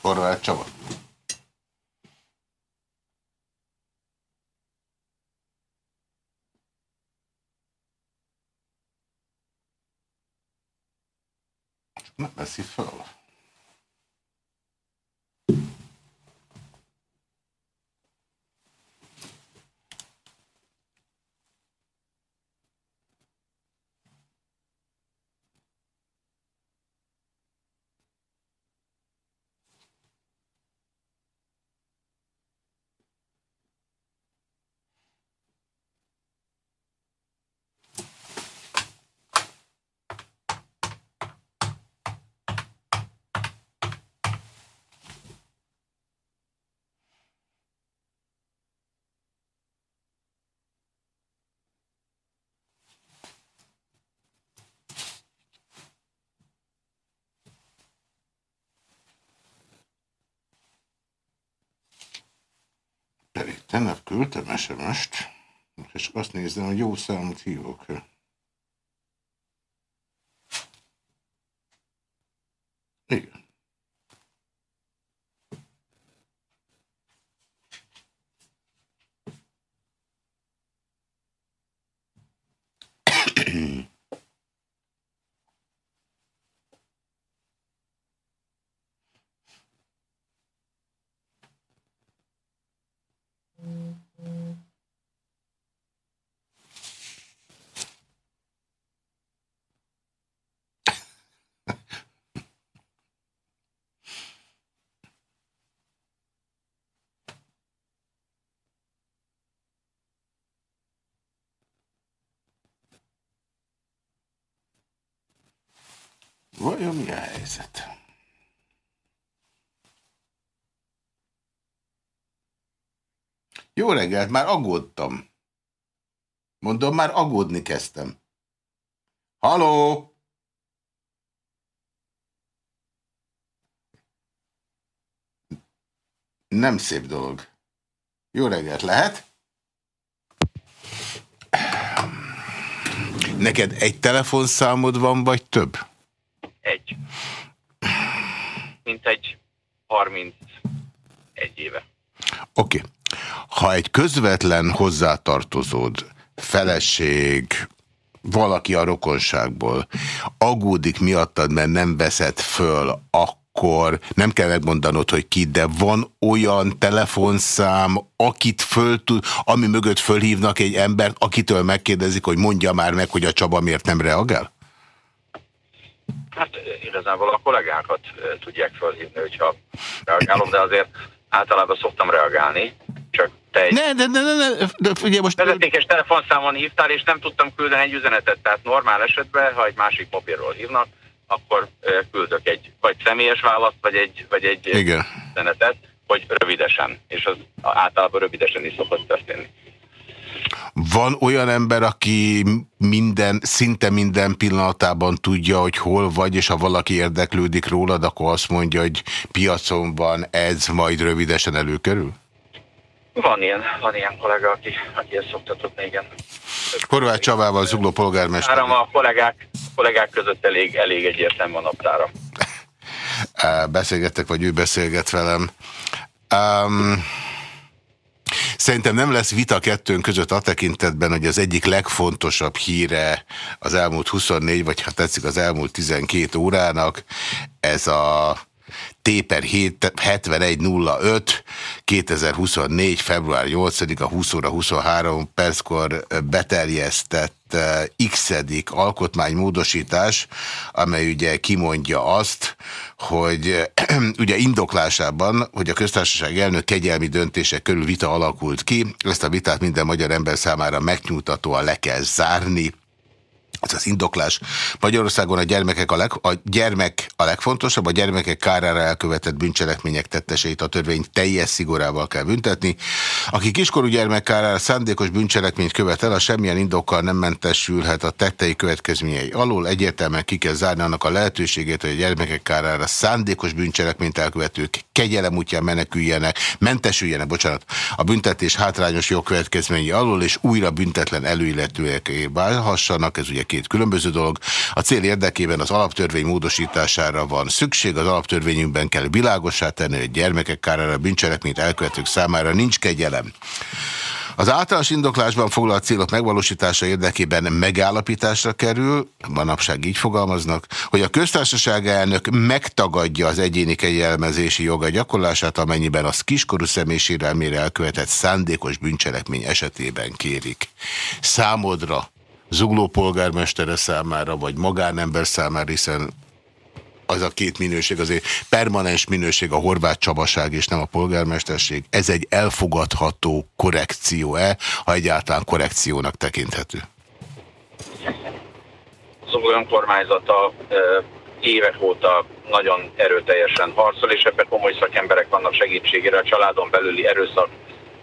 Horváth Csaba. Nem veszi föl. Pedig tegnap küldtem SMS-t, és azt nézem, hogy jó számot hívok. Jó reggelt, már aggódtam. Mondom, már aggódni kezdtem. Haló! Nem szép dolog. Jó reggelt, lehet? Neked egy telefonszámod van, vagy több? Egy. Mint egy 31 éve. Oké. Okay. Ha egy közvetlen hozzátartozód, feleség, valaki a rokonságból aggódik miattad, mert nem veszed föl, akkor nem kell megmondanod, hogy ki, de van olyan telefonszám, akit föl tud, ami mögött fölhívnak egy embert, akitől megkérdezik, hogy mondja már meg, hogy a Csaba miért nem reagál? Hát igazából a kollégákat tudják fölhívni, hogyha reagálom, de azért általában szoktam reagálni, csak te egy ne, de, de, de, de, de ugye most... vezetékes telefonszámon hívtál, és nem tudtam küldeni egy üzenetet, tehát normál esetben, ha egy másik mobilról hívnak, akkor küldök egy vagy személyes választ, vagy egy, vagy egy Igen. üzenetet, hogy rövidesen, és az általában rövidesen is szokott történni. Van olyan ember, aki minden, szinte minden pillanatában tudja, hogy hol vagy, és ha valaki érdeklődik rólad, akkor azt mondja, hogy piacon van ez, majd rövidesen előkerül? Van ilyen, van ilyen kollega, aki, aki ezt szokta tudni, igen. Horváth Csavával, Zugló polgármester. Áram a kollégák, kollégák között elég, elég egyértelmű a naptára. Beszélgettek, vagy ő beszélget velem. Um, Szerintem nem lesz vita kettőnk között a tekintetben, hogy az egyik legfontosabb híre az elmúlt 24, vagy ha tetszik az elmúlt 12 órának, ez a Téper 7105 2024. február 8-a 20 óra 23 perckor beterjesztett x alkotmánymódosítás, amely ugye kimondja azt, hogy ugye indoklásában, hogy a köztársaság elnök kegyelmi döntése körül vita alakult ki, ezt a vitát minden magyar ember számára megnyugtatóan le kell zárni, ez az indoklás. Magyarországon a gyermekek a, leg, a gyermek a legfontosabb, a gyermekek kárára elkövetett bűncselekmények tetteseit a törvény teljes szigorával kell büntetni. Aki kiskorú gyermek kárára szándékos bűncselekményt követel, a semmilyen indokkal nem mentesülhet a tettei következményei alól. Egyértelműen ki kell zárni annak a lehetőségét, hogy a gyermekek kárára szándékos bűncselekményt elkövetők kegyelem útján meneküljenek, mentesüljenek, bocsánat, a büntetés hátrányos jogkövetkezményei alól, és újra büntetlen előilletőek válhassanak. Ez ugye két különböző dolog. A cél érdekében az alaptörvény módosítására van szükség, az alaptörvényünkben kell világosá tenni, hogy gyermekek kárára bűncselekményt elkövetők számára nincs kegyelem. Az általános indoklásban foglalt célok megvalósítása érdekében megállapításra kerül, manapság így fogalmaznak, hogy a köztársaság elnök megtagadja az egyéni kegyelmezési joga gyakorlását, amennyiben az kiskorú személy sérelmére elkövetett szándékos bűncselekmény esetében kérik. Számodra zugló polgármestere számára, vagy magánember számára, hiszen az a két minőség, azért permanens minőség a horvát csabaság és nem a polgármesterség. Ez egy elfogadható korrekció-e, ha egyáltalán korrekciónak tekinthető? Zugló önkormányzata évek óta nagyon erőteljesen harcol, és ebben komoly szakemberek vannak segítségére a családon belüli erőszak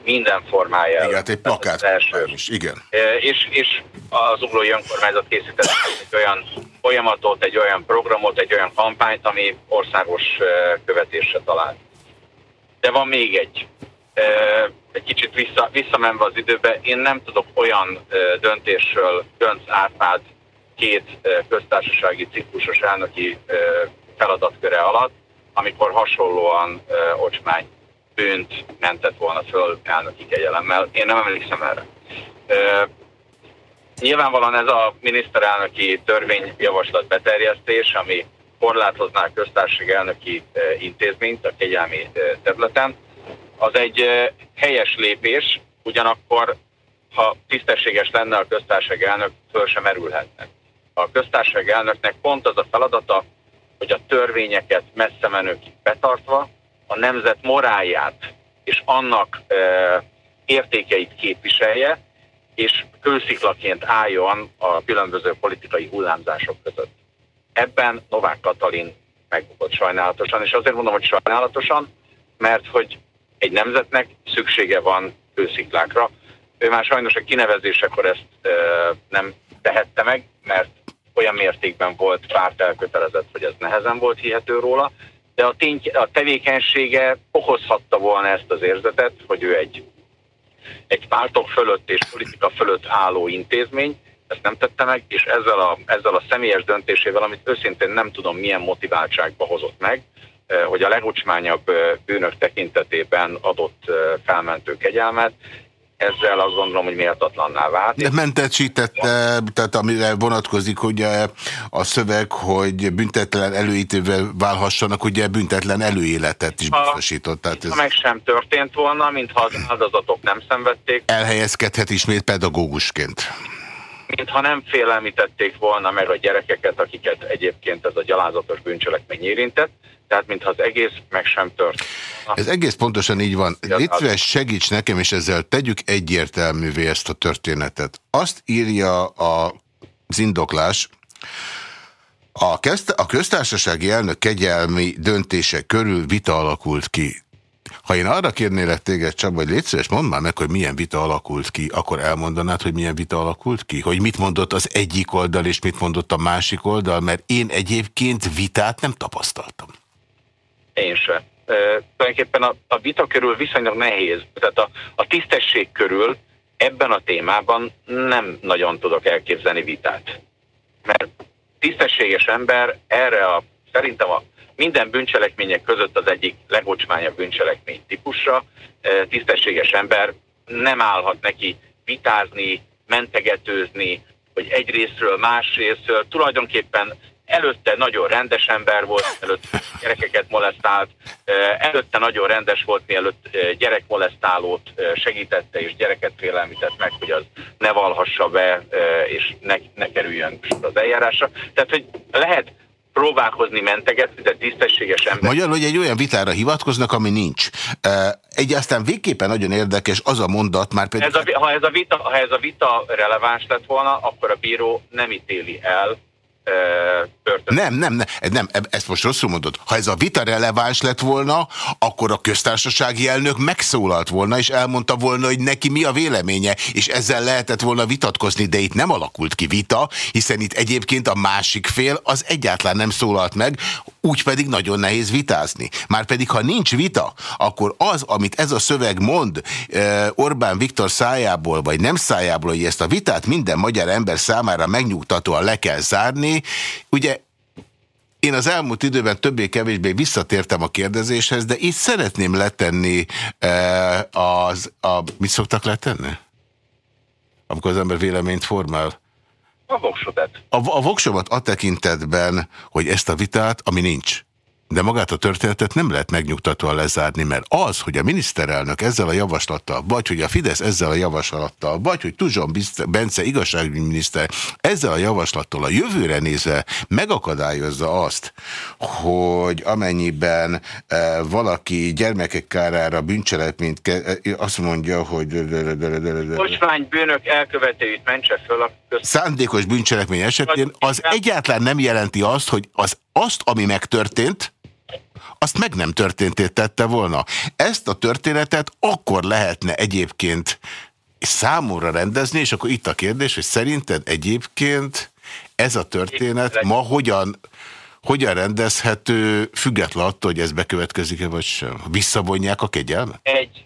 minden formája. Igen, hát egy plakát az első. is, igen. És, és az uglói önkormányzat készített egy olyan folyamatot, egy olyan programot, egy olyan kampányt, ami országos követésre talált. De van még egy. Egy kicsit vissza, visszamenve az időbe, én nem tudok olyan döntésről, Gönc Árpád két köztársasági ciklusos elnöki feladatköre alatt, amikor hasonlóan ocsmány bűnt mentett volna föl elnöki kegyelemmel. Én nem emlékszem erre. E, nyilvánvalóan ez a miniszterelnöki törvényjavaslat beterjesztés, ami korlátozná a köztársaság elnöki intézményt a kegyelmi területen, az egy helyes lépés, ugyanakkor ha tisztességes lenne a köztársaság elnök, föl sem merülhetne. A köztársaság elnöknek pont az a feladata, hogy a törvényeket messze menőkig betartva, a nemzet morálját és annak e, értékeit képviselje, és kősziklaként álljon a különböző politikai hullámzások között. ebben Novák Katalin megbukott sajnálatosan, és azért mondom, hogy sajnálatosan, mert hogy egy nemzetnek szüksége van ősziklákra. Ő már sajnos a kinevezésekor ezt e, nem tehette meg, mert olyan mértékben volt párt elkötelezett, hogy ez nehezen volt hihető róla, de a, tény, a tevékenysége okozhatta volna ezt az érzetet, hogy ő egy, egy pártok fölött és politika fölött álló intézmény, ezt nem tette meg, és ezzel a, ezzel a személyes döntésével, amit őszintén nem tudom milyen motiváltságba hozott meg, eh, hogy a legucsmányabb eh, bűnök tekintetében adott eh, felmentő kegyelmet, ezzel azt gondolom, hogy méltatlanná vált. De mentesítette, tehát amire vonatkozik ugye a szöveg, hogy büntetlen előítővel válhassanak, ugye büntetlen előéletet is biztosított. Tehát ez... meg sem történt volna, mintha az áldozatok nem szenvedték. Elhelyezkedhet ismét pedagógusként mintha nem félelmítették volna meg a gyerekeket, akiket egyébként ez a gyalázatos bűncselekmény érintett, tehát mintha az egész meg sem tört. Ez egész pontosan így van. Légy segíts nekem, és ezzel tegyük egyértelművé ezt a történetet. Azt írja a, az indoklás, a, a köztársasági elnök kegyelmi döntése körül vita alakult ki. Ha én arra kérnélek téged, csak vagy légy szíves, mondd már meg, hogy milyen vita alakult ki, akkor elmondanád, hogy milyen vita alakult ki? Hogy mit mondott az egyik oldal, és mit mondott a másik oldal, mert én egyébként vitát nem tapasztaltam. Én se. E, tulajdonképpen a, a vita körül viszonylag nehéz. Tehát a, a tisztesség körül ebben a témában nem nagyon tudok elképzelni vitát. Mert tisztességes ember erre a, szerintem a minden bűncselekmények között az egyik legocsmányabb bűncselekmény típusra. Tisztességes ember nem állhat neki vitázni, mentegetőzni, hogy egy részről, más. Tulajdonképpen előtte nagyon rendes ember volt, előtte gyerekeket molesztált, előtte nagyon rendes volt, mielőtt gyerekmolesztálót segítette és gyereket félelmített meg, hogy az ne valhassa be és ne, ne kerüljön az eljárásra. Tehát, hogy lehet próbálkozni mentegetni, de tisztességes ember. Magyarul, hogy egy olyan vitára hivatkoznak, ami nincs. Egy aztán végképpen nagyon érdekes az a mondat, már pedig... Ez a, ha, ez a vita, ha ez a vita releváns lett volna, akkor a bíró nem ítéli el nem, nem, nem, nem, ezt most rosszul mondod. Ha ez a vita releváns lett volna, akkor a köztársasági elnök megszólalt volna, és elmondta volna, hogy neki mi a véleménye, és ezzel lehetett volna vitatkozni, de itt nem alakult ki vita, hiszen itt egyébként a másik fél az egyáltalán nem szólalt meg, úgy pedig nagyon nehéz vitázni. Márpedig, ha nincs vita, akkor az, amit ez a szöveg mond Orbán Viktor szájából, vagy nem szájából, hogy ezt a vitát minden magyar ember számára megnyugtatóan le kell zárni, ugye én az elmúlt időben többé-kevésbé visszatértem a kérdezéshez, de itt szeretném letenni az, a, mit szoktak letenni? Amikor az ember véleményt formál. A voksomat. A, a voksomat a tekintetben, hogy ezt a vitát, ami nincs, de magát a történetet nem lehet megnyugtatóan lezárni, mert az, hogy a miniszterelnök ezzel a javaslattal, vagy hogy a Fidesz ezzel a javaslattal, vagy hogy Tuzson Bence igazságügyminiszter ezzel a javaslattal a jövőre nézve megakadályozza azt, hogy amennyiben e, valaki gyermekek kárára bűncselekményt e, azt mondja, hogy... Kocsmány bűnök elkövetőit mentse föl Szándékos bűncselekmény esetén az egyáltalán nem jelenti azt, hogy az azt, ami megtörtént, azt meg nem történtét tette volna. Ezt a történetet akkor lehetne egyébként számomra rendezni, és akkor itt a kérdés, hogy szerinted egyébként ez a történet ma hogyan, hogyan rendezhető, független attól, hogy ez bekövetkezik-e vagy sem? Visszavonják a kegyelmet? Egy,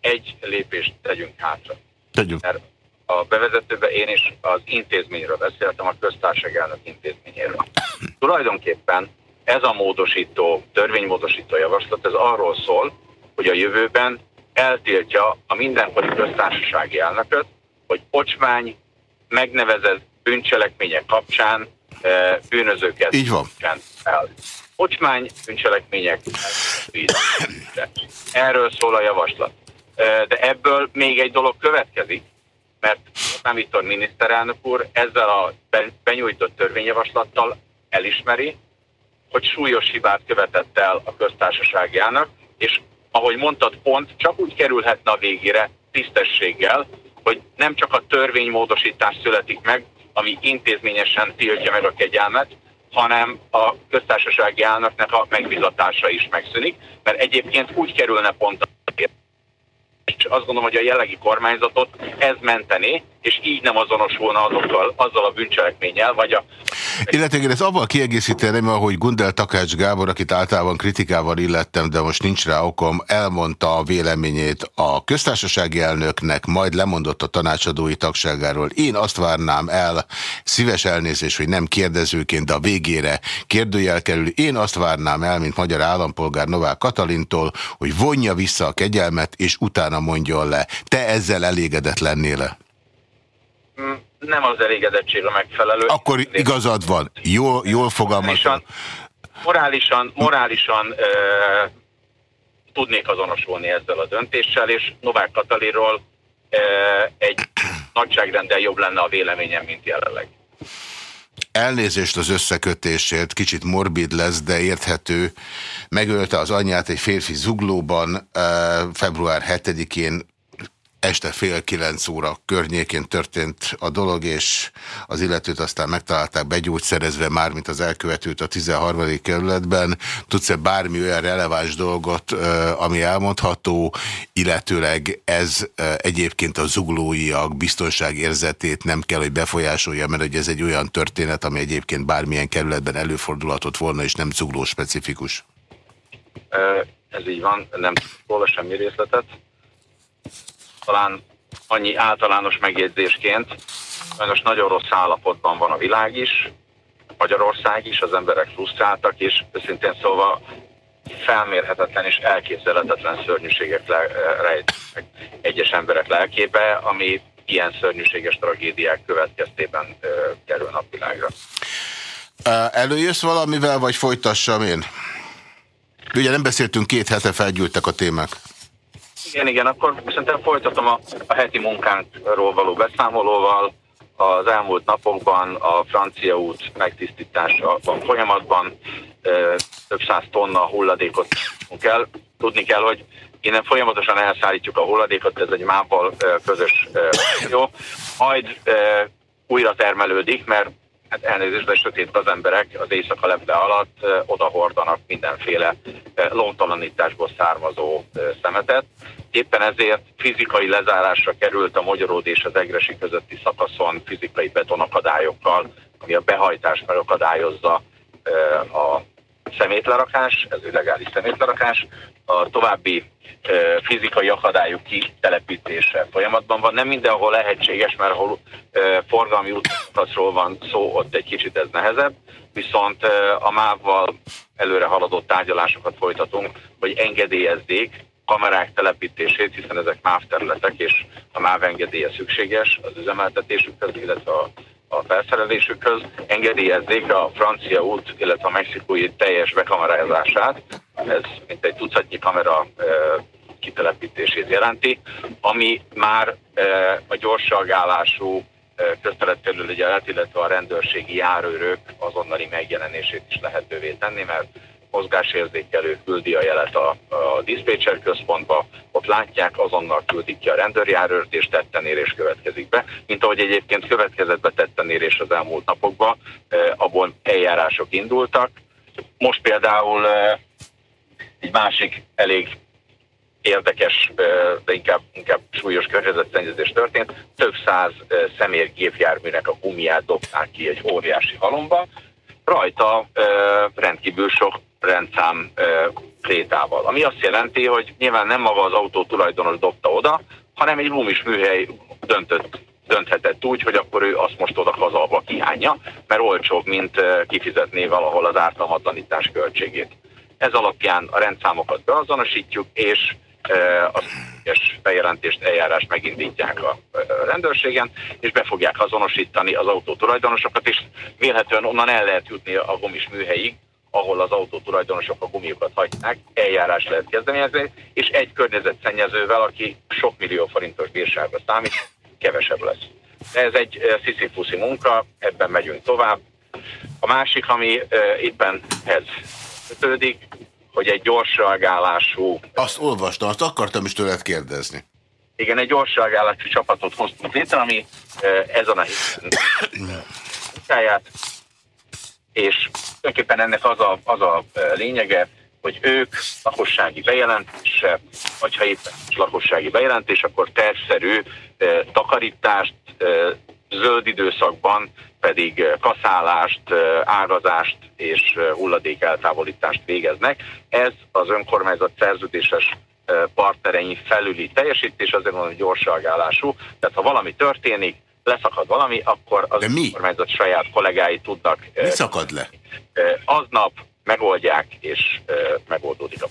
egy lépést tegyünk hátra. Tegyünk. Mert a bevezetőben én is az intézményről beszéltem, a köztársaság elnök intézményéről. Tulajdonképpen ez a módosító, törvénymódosító javaslat, ez arról szól, hogy a jövőben eltiltja a mindenkori köztársasági elnököt, hogy ocsmány megnevezett bűncselekmények kapcsán e, bűnözőket Így van. el. Ocsmány bűncselekmények Erről szól a javaslat. E, de ebből még egy dolog következik, mert Orbán Viktor miniszterelnök úr ezzel a benyújtott törvényjavaslattal elismeri, hogy súlyos hibát követett el a köztársaságjának, és ahogy mondtad, pont csak úgy kerülhetne a végére tisztességgel, hogy nem csak a törvénymódosítás születik meg, ami intézményesen tiltja meg a kegyelmet, hanem a köztársasági elnöknek a megbizatása is megszűnik, mert egyébként úgy kerülne pont a és azt gondolom, hogy a jellegi kormányzatot ez menteni, és így nem azonosulna azokkal, azzal a bűncselekménnyel, vagy a... Illetve én ezt avval kiegészíteném, ahogy Gundel Takács Gábor, akit általában kritikával illettem, de most nincs rá okom, elmondta a véleményét a köztársasági elnöknek, majd lemondott a tanácsadói tagságáról. Én azt várnám el, szíves elnézés, hogy nem kérdezőként, de a végére kérdőjel kerül. Én azt várnám el, mint magyar állampolgár Novák Katalintól, hogy vonja vissza a kegyelmet, és utána mondjon le. Te ezzel elégedett lennél -e? Nem az elégedettség a megfelelő. Akkor igazad van. Jól, jól fogalmazom. Morálisan, morálisan ö, tudnék azonosulni ezzel a döntéssel, és Novák Kataliról ö, egy nagyságrendel jobb lenne a véleményem, mint jelenleg. Elnézést az összekötésért, kicsit morbid lesz, de érthető. Megölte az anyját egy férfi zuglóban február 7-én este fél kilenc óra környékén történt a dolog, és az illetőt aztán megtalálták begyógyszerezve már, mint az elkövetőt a 13. kerületben. Tudsz-e bármi olyan releváns dolgot, ami elmondható, illetőleg ez egyébként a zuglóiak biztonságérzetét nem kell, hogy befolyásolja, mert hogy ez egy olyan történet, ami egyébként bármilyen kerületben előfordulhatott volna, és nem zugló specifikus. Ez így van, nem róla semmi részletet talán annyi általános megjegyzésként, most nagyon rossz állapotban van a világ is, Magyarország is, az emberek frusztráltak, és őszintén szóval felmérhetetlen és elképzelhetetlen szörnyűségek rejtnek egyes emberek lelkébe, ami ilyen szörnyűséges tragédiák következtében kerül napvilágra. Előjössz valamivel, vagy folytassam én? Ugye nem beszéltünk, két hete felgyűltek a témák. Igen, igen, akkor szerintem folytatom a, a heti munkánkról való beszámolóval. Az elmúlt napokban a francia út megtisztítása van folyamatban, több száz tonna hulladékot kell. Tudni kell, hogy innen folyamatosan elszállítjuk a hulladékot, ez egy máppal közös jó. Majd újra termelődik, mert hát elnézést, de sötét az emberek az éjszaka leple alatt oda hordanak mindenféle lomtalanításból származó szemetet. Éppen ezért fizikai lezárásra került a Magyaród és az Egresi közötti szakaszon fizikai betonakadályokkal, ami a behajtást megakadályozza a szemétlerakás, ez illegális szemétlerakás, a további fizikai akadályok kitelepítése folyamatban van. Nem mindenhol lehetséges, mert ahol forgalmi utasról van szó, ott egy kicsit ez nehezebb, viszont a MÁV-val előre haladott tárgyalásokat folytatunk, hogy engedélyezzék kamerák telepítését, hiszen ezek MÁV területek, és a MÁV engedélye szükséges az üzemeltetésükhöz, illetve a, a felszerelésükhöz. Engedélyezzék a francia út, illetve a mexikói teljes bekamerázását, ez mint egy tucatnyi kamera kitelepítését jelenti, ami már a gyorsalgálású közteletkerülőgyelet, illetve a rendőrségi járőrök azonnali megjelenését is lehetővé tenni, mert mozgásérzékelő küldi a jelet a, a diszpécser központba, ott látják, azonnal küldik ki a rendőrjárőrt, és tettenérés következik be, mint ahogy egyébként következett be tettenérés az elmúlt napokban, abból eljárások indultak. Most például egy másik elég érdekes, de inkább, inkább súlyos környezetszennyezés történt. Több száz személygépjárműnek a gumiát dobták ki egy óriási halomba, rajta rendkívül sok rendszám krétával. Ami azt jelenti, hogy nyilván nem maga az autó tulajdonos dobta oda, hanem egy lumis műhely döntött, dönthetett úgy, hogy akkor ő azt most oda hazalba kihányja, mert olcsóbb, mint kifizetné valahol az ártalmatlanítás költségét. Ez alapján a rendszámokat beazonosítjuk, és az és bejelentést, eljárást megindítják a rendőrségen, és be fogják azonosítani az autó tulajdonosokat, és vélhetően onnan el lehet jutni a gumis műhelyig, ahol az autó tulajdonosok a gumiukat hagyják, eljárás lehet kezdeményezni, és egy környezetszennyezővel, aki sok millió forintos bírságra számít, kevesebb lesz. De ez egy sziszifuszi munka, ebben megyünk tovább. A másik, ami éppen ez kötődik, hogy egy gyors reagálású... Azt olvastam, azt akartam is tőled kérdezni. Igen, egy gyors reagálású csapatot hoztunk létre, ami ezen a munkáját és tulajdonképpen ennek az a, az a lényege, hogy ők lakossági bejelentése, vagy ha éppen lakossági bejelentés, akkor tervszerű eh, takarítást, eh, zöld időszakban pedig eh, kaszálást, eh, ágazást és hulladék eltávolítást végeznek. Ez az önkormányzat szerződéses partnerein felüli teljesítés, azért mondom, hogy gyorságálású. Tehát ha valami történik, leszakad valami, akkor az önkormányzat saját kollégái tudnak... Mi szakad le? Aznap megoldják, és megoldódik a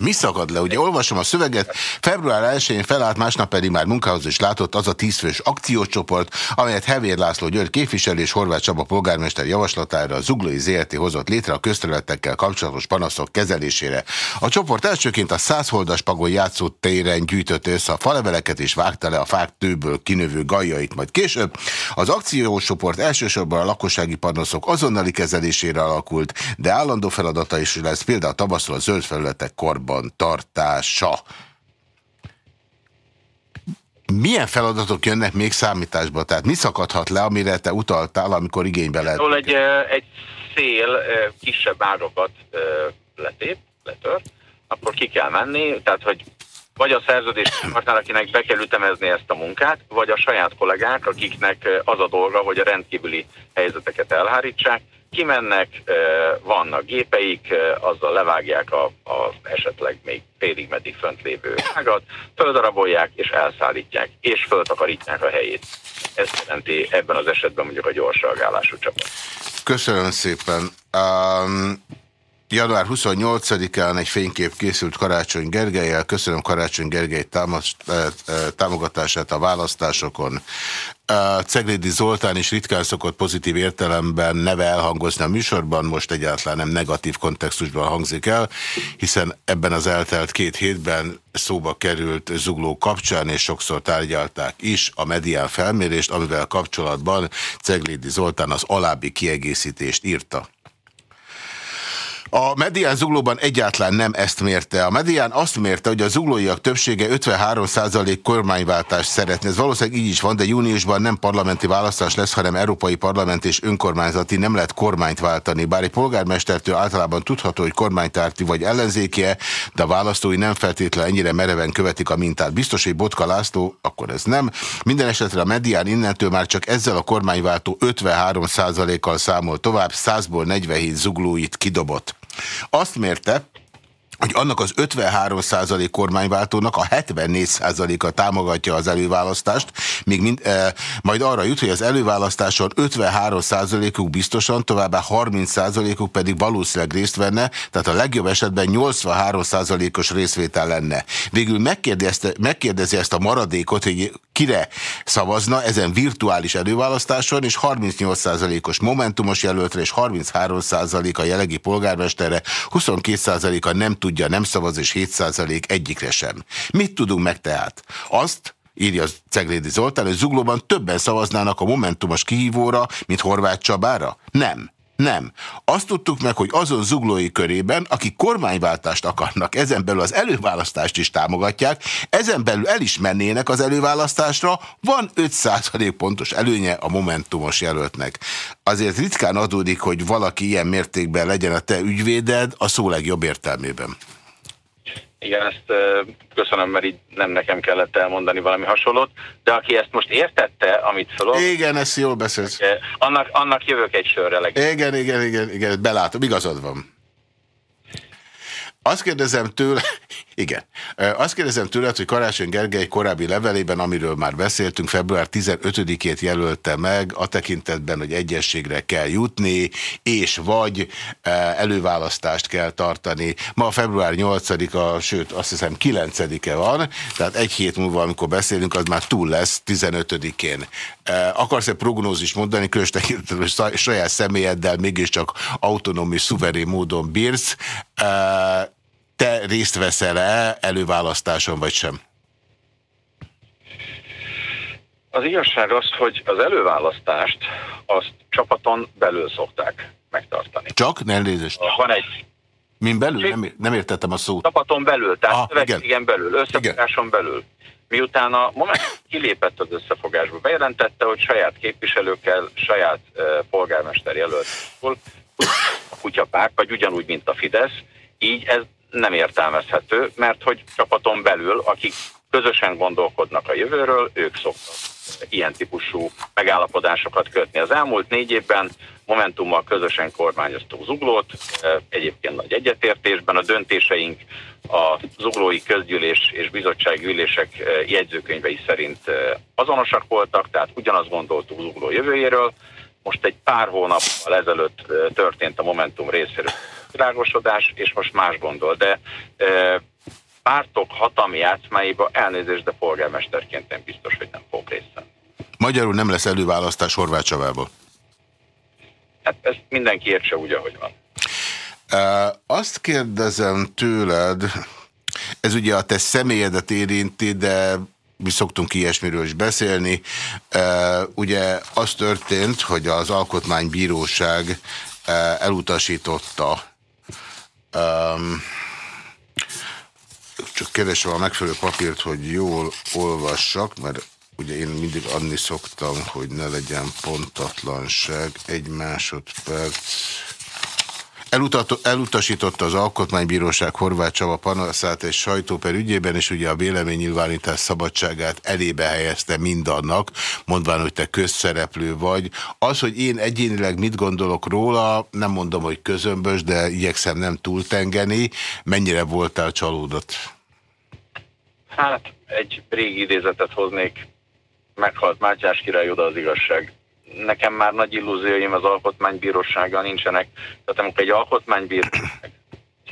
mi szakad le? Ugye olvasom a szöveget, február 1-én felállt, másnap pedig már munkához is látott az a tízfős akciócsoport, amelyet Hevér László György képviselő és Horváth Csaba polgármester javaslatára a Zuglói ZRT hozott létre a közterületekkel kapcsolatos panaszok kezelésére. A csoport elsőként a százholdas pagon játszó téren gyűjtött össze a faleveleket és vágta le a fák tőből kinövő gajjait, majd később az akciócsoport elsősorban a lakossági panaszok azonnali kezelésére alakult, de állandó feladata is lesz például tavaszról a zöld felületek korban karban tartása. Milyen feladatok jönnek még számításba? Tehát mi szakadhat le, amire te utaltál, amikor igénybe lehet? Egy, egy szél kisebb ágakat letép, letört, akkor ki kell menni, tehát hogy vagy a szerződés partner, akinek be kell ütemezni ezt a munkát, vagy a saját kollégák, akiknek az a dolga, hogy a rendkívüli helyzeteket elhárítsák, kimennek, vannak gépeik, azzal levágják a, a esetleg még félig meddig fönt lévő ágat, földarabolják és elszállítják, és föltakarítják a helyét. Ez jelenti ebben az esetben mondjuk a gyors reagálású csapat. Köszönöm szépen. Um, Január 28-án egy fénykép készült Karácsony Gergelyel. Köszönöm Karácsony Gergely támogatását a választásokon. Ceglédi Zoltán is ritkán szokott pozitív értelemben neve elhangozni a műsorban, most egyáltalán nem negatív kontextusban hangzik el, hiszen ebben az eltelt két hétben szóba került zugló kapcsán, és sokszor tárgyalták is a medián felmérést, amivel kapcsolatban Ceglédi Zoltán az alábbi kiegészítést írta. A medián zuglóban egyáltalán nem ezt mérte. A medián azt mérte, hogy a zuglóiak többsége 53% kormányváltást szeretne. Ez valószínűleg így is van, de júniusban nem parlamenti választás lesz, hanem európai parlament és önkormányzati. Nem lehet kormányt váltani. Bár egy polgármestertől általában tudható, hogy kormánytárti vagy ellenzékie, de a választói nem feltétlenül ennyire mereven követik a mintát. Biztos, hogy Botka László, akkor ez nem. Minden esetre a medián innentől már csak ezzel a kormányváltó 53%-kal számol tovább, 100-ból 47 zuglóit kidobott. Azt mérte, hogy annak az 53% kormányváltónak a 74%-a támogatja az előválasztást, még mind, e, majd arra jut, hogy az előválasztáson 53%-uk biztosan, továbbá 30%-uk pedig valószínűleg részt venne, tehát a legjobb esetben 83%-os részvétel lenne. Végül megkérdezi ezt a maradékot, hogy kire szavazna ezen virtuális előválasztáson, és 38%-os momentumos jelöltre, és 33% a jelegi polgármesterre, 22%-a nem tud tudja, nem szavaz, és 7% egyikre sem. Mit tudunk meg tehát? Azt, írja Ceglédi Zoltán, hogy Zuglóban többen szavaznának a Momentumos kihívóra, mint Horváth Csabára? Nem. Nem. Azt tudtuk meg, hogy azon zuglói körében, akik kormányváltást akarnak, ezen belül az előválasztást is támogatják, ezen belül el is mennének az előválasztásra, van 5% pontos előnye a momentumos jelöltnek. Azért ritkán adódik, hogy valaki ilyen mértékben legyen a te ügyvéded a szó legjobb értelmében. Igen, ezt köszönöm, mert így nem nekem kellett elmondani valami hasonlót, de aki ezt most értette, amit szólok... Igen, ezt jól beszélsz. Annak, annak jövök egy sörre legjobb. Igen, igen, igen, igen, belátom, igazad van. Azt kérdezem tőle, igen, azt kérdezem tőled, hogy Karácsony Gergely korábbi levelében, amiről már beszéltünk, február 15-ét jelölte meg, a tekintetben, hogy egyességre kell jutni, és vagy előválasztást kell tartani. Ma február 8-a, sőt azt hiszem 9-e van, tehát egy hét múlva, amikor beszélünk, az már túl lesz 15-én. Akarsz-e prognózis mondani, különös tekintetben saját személyeddel mégiscsak autonóm és szuverén módon bírsz, te részt veszel-e előválasztáson, vagy sem? Az igazság az, hogy az előválasztást azt csapaton belül szokták megtartani. Csak? Ne nézést. Van egy... Min belül? Nem, nem értettem a szót. Csapaton belül, tehát ah, szövetségen belül, összefogáson igen. belül. Miután a Moment kilépett az összefogásba, bejelentette, hogy saját képviselőkkel, saját uh, polgármester jelölt a kutyapárt, vagy ugyanúgy, mint a Fidesz, így ez nem értelmezhető, mert hogy csapaton belül, akik közösen gondolkodnak a jövőről, ők szoktak ilyen típusú megállapodásokat kötni. Az elmúlt négy évben Momentummal közösen kormányoztuk Zuglót, egyébként nagy egyetértésben a döntéseink a zuglói közgyűlés és bizottsági ülések jegyzőkönyvei szerint azonosak voltak, tehát ugyanazt gondoltuk Zugló jövőjéről. Most egy pár hónappal ezelőtt történt a Momentum részéről világosodás, és most más gondol, de pártok hatalmi játszmáiba elnézést, de polgármesterként nem biztos, hogy nem fog részt venni. Magyarul nem lesz előválasztás Horváth Csavából? Hát ezt mindenki értse úgy, ahogy van. Uh, azt kérdezem tőled, ez ugye a te személyedet érinti, de mi szoktunk ilyesmiről is beszélni. Ugye az történt, hogy az Alkotmánybíróság elutasította um, csak keresem a megfelelő papírt, hogy jól olvassak, mert ugye én mindig adni szoktam, hogy ne legyen pontatlanság. Egy másodperc. Elutasította az Alkotmánybíróság Horváth Csaba panaszát egy sajtóper ügyében, és ugye a véleménynyilvánítás szabadságát elébe helyezte mindannak, mondván, hogy te közszereplő vagy. Az, hogy én egyénileg mit gondolok róla, nem mondom, hogy közömbös, de igyekszem nem túltengeni. Mennyire voltál csalódott? Hát egy régi idézetet hoznék meghalt Mátyás király, oda az igazság. Nekem már nagy illúzióim az alkotmánybírósággal nincsenek. Tehát amikor egy alkotmánybíróság,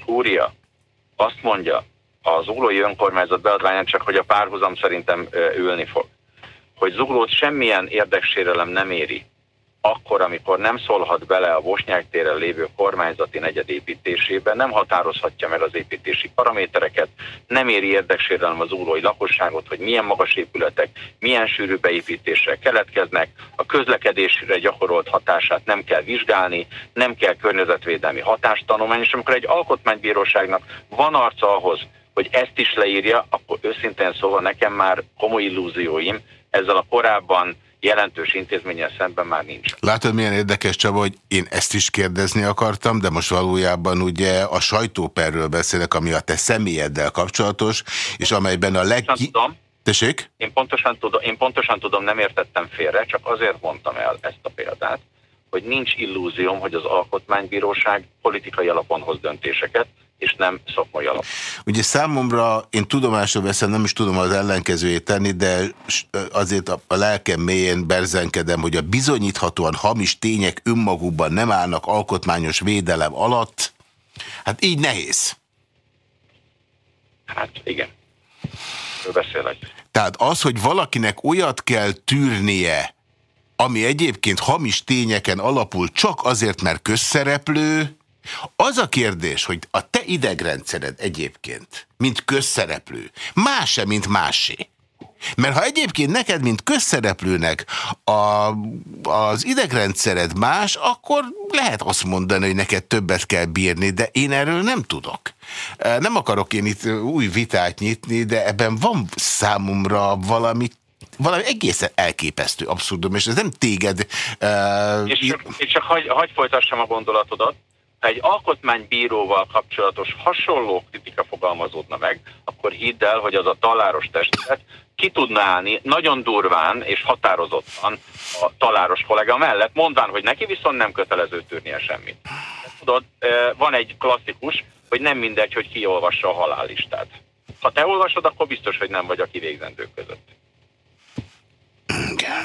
kúria, azt mondja, az zuglói önkormányzat beadványán csak, hogy a párhuzam szerintem ülni fog, hogy zuglót semmilyen érdeksérelem nem éri, akkor, amikor nem szólhat bele a Bosnyák téren lévő kormányzati negyed építésében, nem határozhatja meg az építési paramétereket, nem éri érdeksérelem az úrói lakosságot, hogy milyen magas épületek, milyen sűrű beépítésre keletkeznek, a közlekedésre gyakorolt hatását nem kell vizsgálni, nem kell környezetvédelmi hatástanulmány, és amikor egy alkotmánybíróságnak van arca ahhoz, hogy ezt is leírja, akkor őszintén szóval nekem már komoly illúzióim ezzel a korábban jelentős intézménnyel szemben már nincs. Látod, milyen érdekes, Csaba, hogy én ezt is kérdezni akartam, de most valójában ugye a sajtóperről beszélek, ami a te személyeddel kapcsolatos, és amelyben a leg... Tudom. Tessék? Én pontosan, tudom, én pontosan tudom, nem értettem félre, csak azért mondtam el ezt a példát, hogy nincs illúzióm, hogy az alkotmánybíróság politikai alapon hoz döntéseket, és nem szakmai alap. Ugye számomra, én tudomásra veszem, nem is tudom az ellenkezőjét tenni, de azért a, lelkem mélyén berzenkedem, hogy a bizonyíthatóan hamis tények önmagukban nem állnak alkotmányos védelem alatt, hát így nehéz. Hát igen. beszélek. Tehát az, hogy valakinek olyat kell tűrnie, ami egyébként hamis tényeken alapul csak azért, mert közszereplő, az a kérdés, hogy a te idegrendszered egyébként, mint közszereplő, más-e, mint másé. Mert ha egyébként neked, mint közszereplőnek a, az idegrendszered más, akkor lehet azt mondani, hogy neked többet kell bírni, de én erről nem tudok. Nem akarok én itt új vitát nyitni, de ebben van számomra valami valami egészen elképesztő abszurdum, és ez nem téged... Uh, és csak, és csak hagy, hagy folytassam a gondolatodat. Egy alkotmánybíróval kapcsolatos hasonló kritika fogalmazódna meg, akkor hidd el, hogy az a taláros testület ki tudna állni nagyon durván és határozottan a taláros kollega mellett, mondván, hogy neki viszont nem kötelező tűrnie semmit. Tudod, van egy klasszikus, hogy nem mindegy, hogy ki olvassa a halállistát. Ha te olvasod, akkor biztos, hogy nem vagy a kivégzendők között. Igen.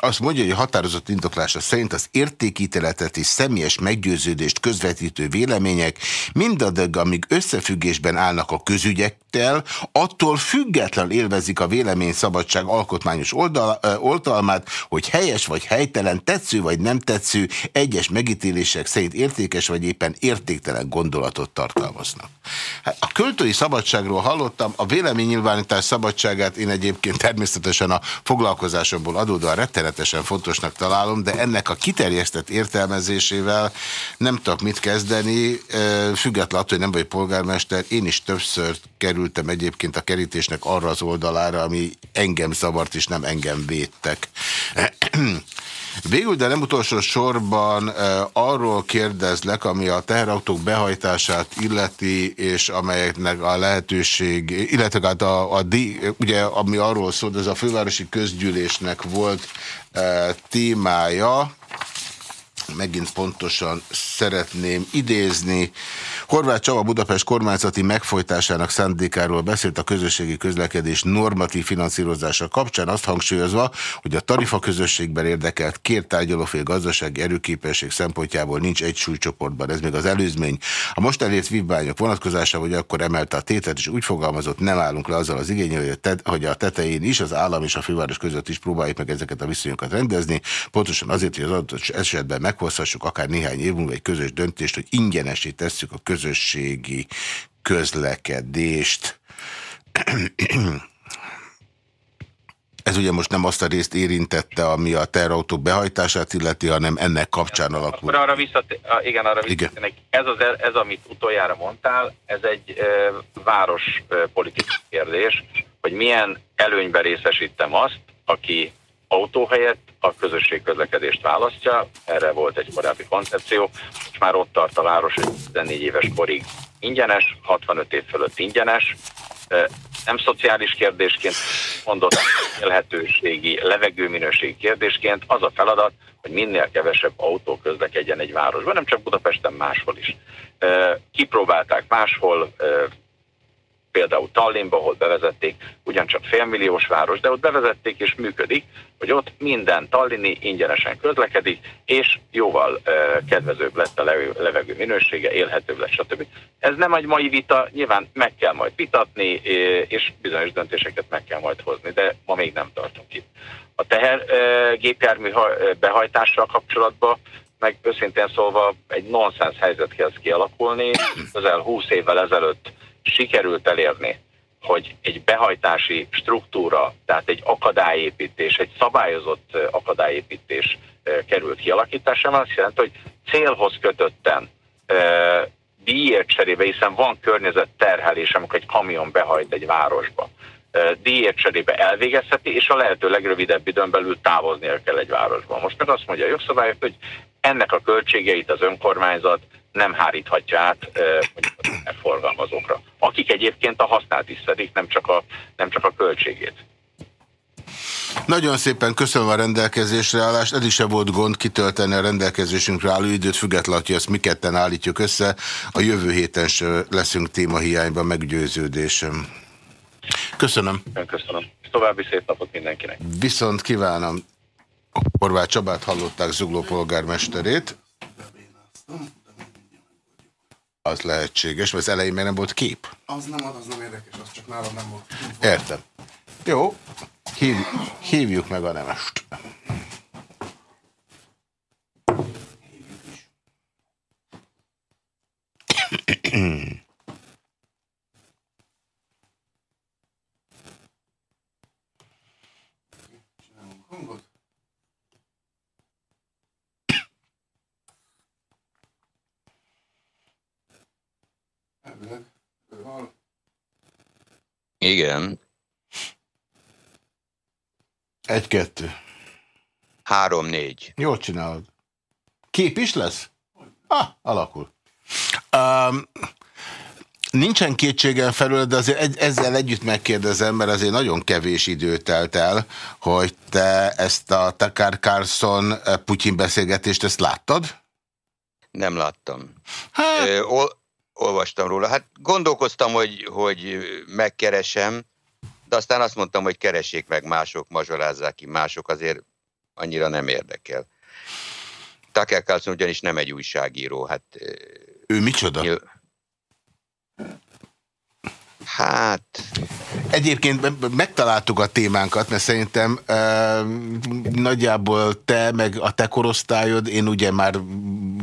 Azt mondja, hogy a határozott indoklása szerint az értékítéletet és személyes meggyőződést közvetítő vélemények mindaddig, amíg összefüggésben állnak a közügyekkel, attól független élvezik a vélemény szabadság alkotmányos oldal, oltalmát, hogy helyes vagy helytelen, tetsző vagy nem tetsző, egyes megítélések szerint értékes vagy éppen értéktelen gondolatot tartalmaznak. Hát a költői szabadságról hallottam, a véleménynyilvánítás szabadságát én egyébként természetesen a foglalkozásomból adódóan rettenet rettenetesen fontosnak találom, de ennek a kiterjesztett értelmezésével nem tudok mit kezdeni, függetlenül attól, hogy nem vagy polgármester, én is többször került kerültem egyébként a kerítésnek arra az oldalára, ami engem zavart és nem engem védtek. Végül, de nem utolsó sorban arról kérdezlek, ami a teherautók behajtását illeti, és amelyeknek a lehetőség, illetve hát a, a, ugye, ami arról szólt, ez a fővárosi közgyűlésnek volt e, témája, megint pontosan szeretném idézni. Horváth Csaba Budapest kormányzati megfojtásának szándékáról beszélt a közösségi közlekedés normatív finanszírozása kapcsán, azt hangsúlyozva, hogy a tarifa közösségben érdekelt két tárgyalófél gazdasági erőképesség szempontjából nincs egy súlycsoportban. Ez még az előzmény. A most elért vívványok vonatkozása, hogy akkor emelte a tétet, és úgy fogalmazott, nem állunk le azzal az igényel, hogy a tetején is, az állam és a főváros között is próbáljuk meg ezeket a viszonyokat rendezni, pontosan azért, hogy az adott esetben meghozhassuk akár néhány év múlva egy közös döntést, hogy ingyenesé tesszük a közösségi közlekedést. Ez ugye most nem azt a részt érintette, ami a terrautó behajtását illeti, hanem ennek kapcsán alakul. Arra visszat, igen, arra visszatérnek. Ez, az, ez, amit utoljára mondtál, ez egy e, város e, politikai kérdés, hogy milyen előnyben részesítem azt, aki autó helyett a közösség közlekedést választja, erre volt egy korábbi koncepció, most már ott tart a város, hogy 14 éves korig ingyenes, 65 év fölött ingyenes, nem szociális kérdésként mondott élhetőségi, levegőminőségi kérdésként az a feladat, hogy minél kevesebb autó közlekedjen egy városban, nem csak Budapesten, máshol is. Kipróbálták máshol, például Tallinnba, ahol bevezették, ugyancsak félmilliós város, de ott bevezették és működik, hogy ott minden Tallini ingyenesen közlekedik, és jóval uh, kedvezőbb lett a levegő minősége, élhetőbb lett, stb. Ez nem egy mai vita, nyilván meg kell majd vitatni, és bizonyos döntéseket meg kell majd hozni, de ma még nem tartunk itt. A teher uh, gépjármű behajtással kapcsolatban meg őszintén szólva egy nonsens helyzet kezd kialakulni. Közel 20 évvel ezelőtt sikerült elérni, hogy egy behajtási struktúra, tehát egy akadályépítés, egy szabályozott akadályépítés került kialakításával, azt jelenti, hogy célhoz kötötten díjért cserébe, hiszen van környezet terhelés, amikor egy kamion behajt egy városba. Díjért cserébe elvégezheti, és a lehető legrövidebb időn belül távoznia kell egy városba. Most meg azt mondja a jogszabály, hogy ennek a költségeit az önkormányzat nem háríthatja át mondjuk a forgalmazókra, akik egyébként a hasznát is szedik, nem csak a, nem csak a költségét. Nagyon szépen köszönöm a rendelkezésre állást. Is se volt gond kitölteni a rendelkezésünkre álló időt, függetlenül, hogy ezt mi ketten állítjuk össze. A jövő héten se leszünk témahiányban, meggyőződésem. Köszönöm. Köszönöm. További szép napot mindenkinek. Viszont kívánom. Horváth Csabát hallották Zugló polgármesterét. Az lehetséges, vagy az elején még nem volt kép? Az nem az nem érdekes, az csak nálam nem volt. Értem. Jó, Hív, hívjuk meg a nemest. Hívjuk is. Igen. Egy-kettő. Három-négy. Jól csinálod. Kép is lesz? Ah, alakul. Um, nincsen kétségem felül, de azért ezzel együtt megkérdezem, mert azért nagyon kevés idő telt el, hogy te ezt a Takar Carlson eh, Putyin beszélgetést, ezt láttad? Nem láttam. Hát... Ö, olvastam róla. Hát gondolkoztam, hogy, hogy megkeresem, de aztán azt mondtam, hogy keressék meg mások, mazsolázzák ki mások, azért annyira nem érdekel. Tucker Carlson ugyanis nem egy újságíró. Hát, ő micsoda? Nyilv... Hát... Egyébként megtaláltuk a témánkat, mert szerintem e, nagyjából te, meg a te korosztályod, én ugye már,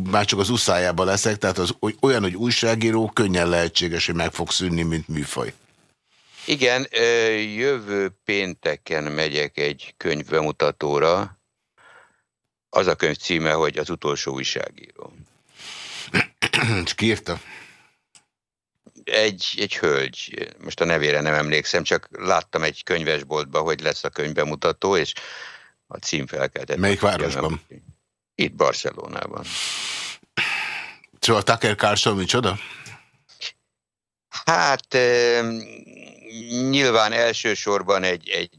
már csak az uszájában leszek, tehát az olyan, hogy újságíró, könnyen lehetséges, hogy meg fog szűnni, mint műfaj. Igen, jövő pénteken megyek egy könyvbemutatóra. Az a könyv címe, hogy az utolsó újságíró. És ki írta? Egy, egy hölgy, most a nevére nem emlékszem, csak láttam egy könyvesboltban, hogy lesz a könyvbemutató, és a cím felkeltett. Melyik városban? Itt Barcelonában. Szóval Tucker Carlson micsoda? Hát nyilván elsősorban egy, egy,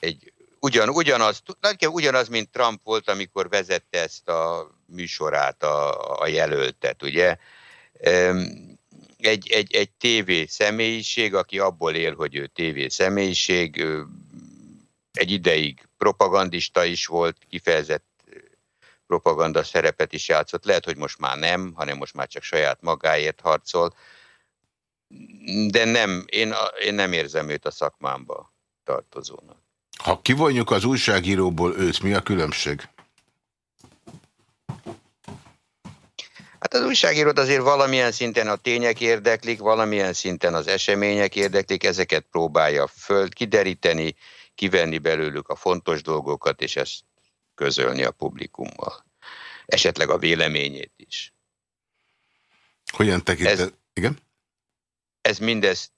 egy ugyan, ugyanaz, ugyanaz, mint Trump volt, amikor vezette ezt a műsorát, a, a jelöltet, ugye? Egy, egy, egy tévé személyiség, aki abból él, hogy ő tévé személyiség, egy ideig propagandista is volt, kifejezett propaganda szerepet is játszott. Lehet, hogy most már nem, hanem most már csak saját magáért harcol. De nem, én, én nem érzem őt a szakmámba tartozónak. Ha kivonjuk az újságíróból őt, mi a különbség? Hát az újságírót azért valamilyen szinten a tények érdeklik, valamilyen szinten az események érdeklik, ezeket próbálja föl kideríteni, kivenni belőlük a fontos dolgokat, és ezt közölni a publikummal. Esetleg a véleményét is. Hogyan tekinted? Ez, Igen? Ez mindez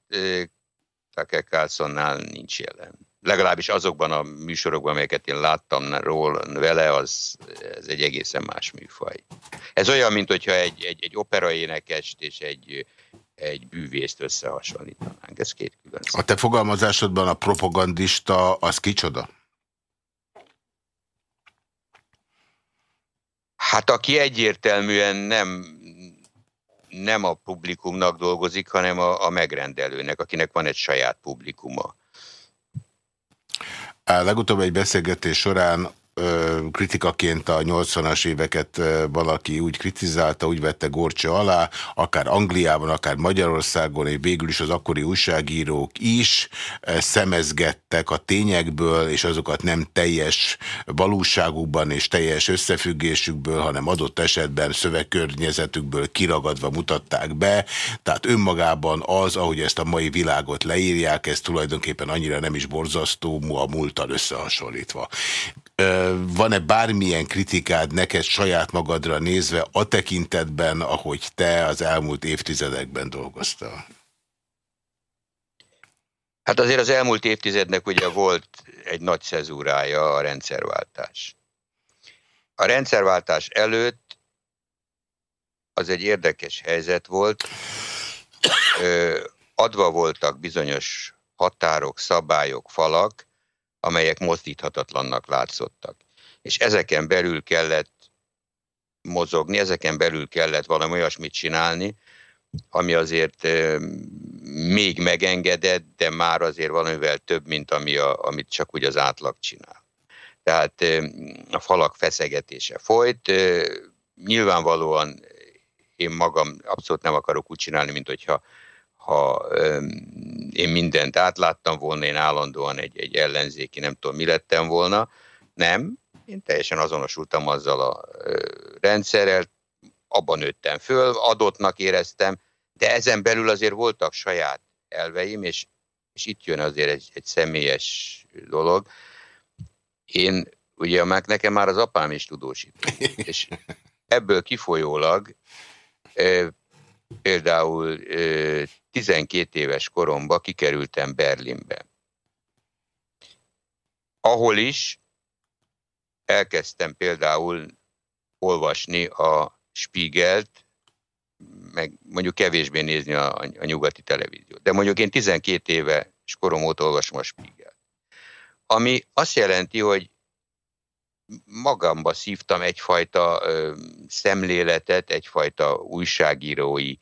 Tucker Carlsonnál nincs jelen. Legalábbis azokban a műsorokban, amelyeket én láttam róla vele, az ez egy egészen más műfaj. Ez olyan, mint hogyha egy, egy, egy operaénekest és egy, egy bűvészt összehasonlítanánk. Ez két külön. A te fogalmazásodban a propagandista az kicsoda? Hát aki egyértelműen nem, nem a publikumnak dolgozik, hanem a, a megrendelőnek, akinek van egy saját publikuma. Legutóbb egy beszélgetés során kritikaként a 80-as éveket valaki úgy kritizálta, úgy vette gorcsa alá, akár Angliában, akár Magyarországon, és végül is az akkori újságírók is szemezgettek a tényekből, és azokat nem teljes valóságukban és teljes összefüggésükből, hanem adott esetben szövegkörnyezetükből kiragadva mutatták be. Tehát önmagában az, ahogy ezt a mai világot leírják, ez tulajdonképpen annyira nem is borzasztó, a múltal összehasonlítva van-e bármilyen kritikád neked saját magadra nézve a tekintetben, ahogy te az elmúlt évtizedekben dolgoztál? Hát azért az elmúlt évtizednek ugye volt egy nagy szezúrája a rendszerváltás. A rendszerváltás előtt az egy érdekes helyzet volt, adva voltak bizonyos határok, szabályok, falak, amelyek mozdíthatatlannak látszottak. És ezeken belül kellett mozogni, ezeken belül kellett valami olyasmit csinálni, ami azért még megengedett, de már azért valamivel több, mint ami a, amit csak úgy az átlag csinál. Tehát a falak feszegetése folyt. Nyilvánvalóan én magam abszolút nem akarok úgy csinálni, mint hogyha ha én mindent átláttam volna, én állandóan egy, egy ellenzéki, nem tudom, mi lettem volna. Nem, én teljesen azonosultam azzal a rendszerrel, abban nőttem föl, adottnak éreztem, de ezen belül azért voltak saját elveim, és, és itt jön azért egy, egy személyes dolog. Én, ugye már nekem már az apám is tudósít, és ebből kifolyólag például 12 éves koromban kikerültem Berlinbe. Ahol is elkezdtem például olvasni a Spiegelt, meg mondjuk kevésbé nézni a, a nyugati televíziót. De mondjuk én 12 éve korom óta olvasom a Spiegelt. Ami azt jelenti, hogy magamba szívtam egyfajta ö, szemléletet, egyfajta újságírói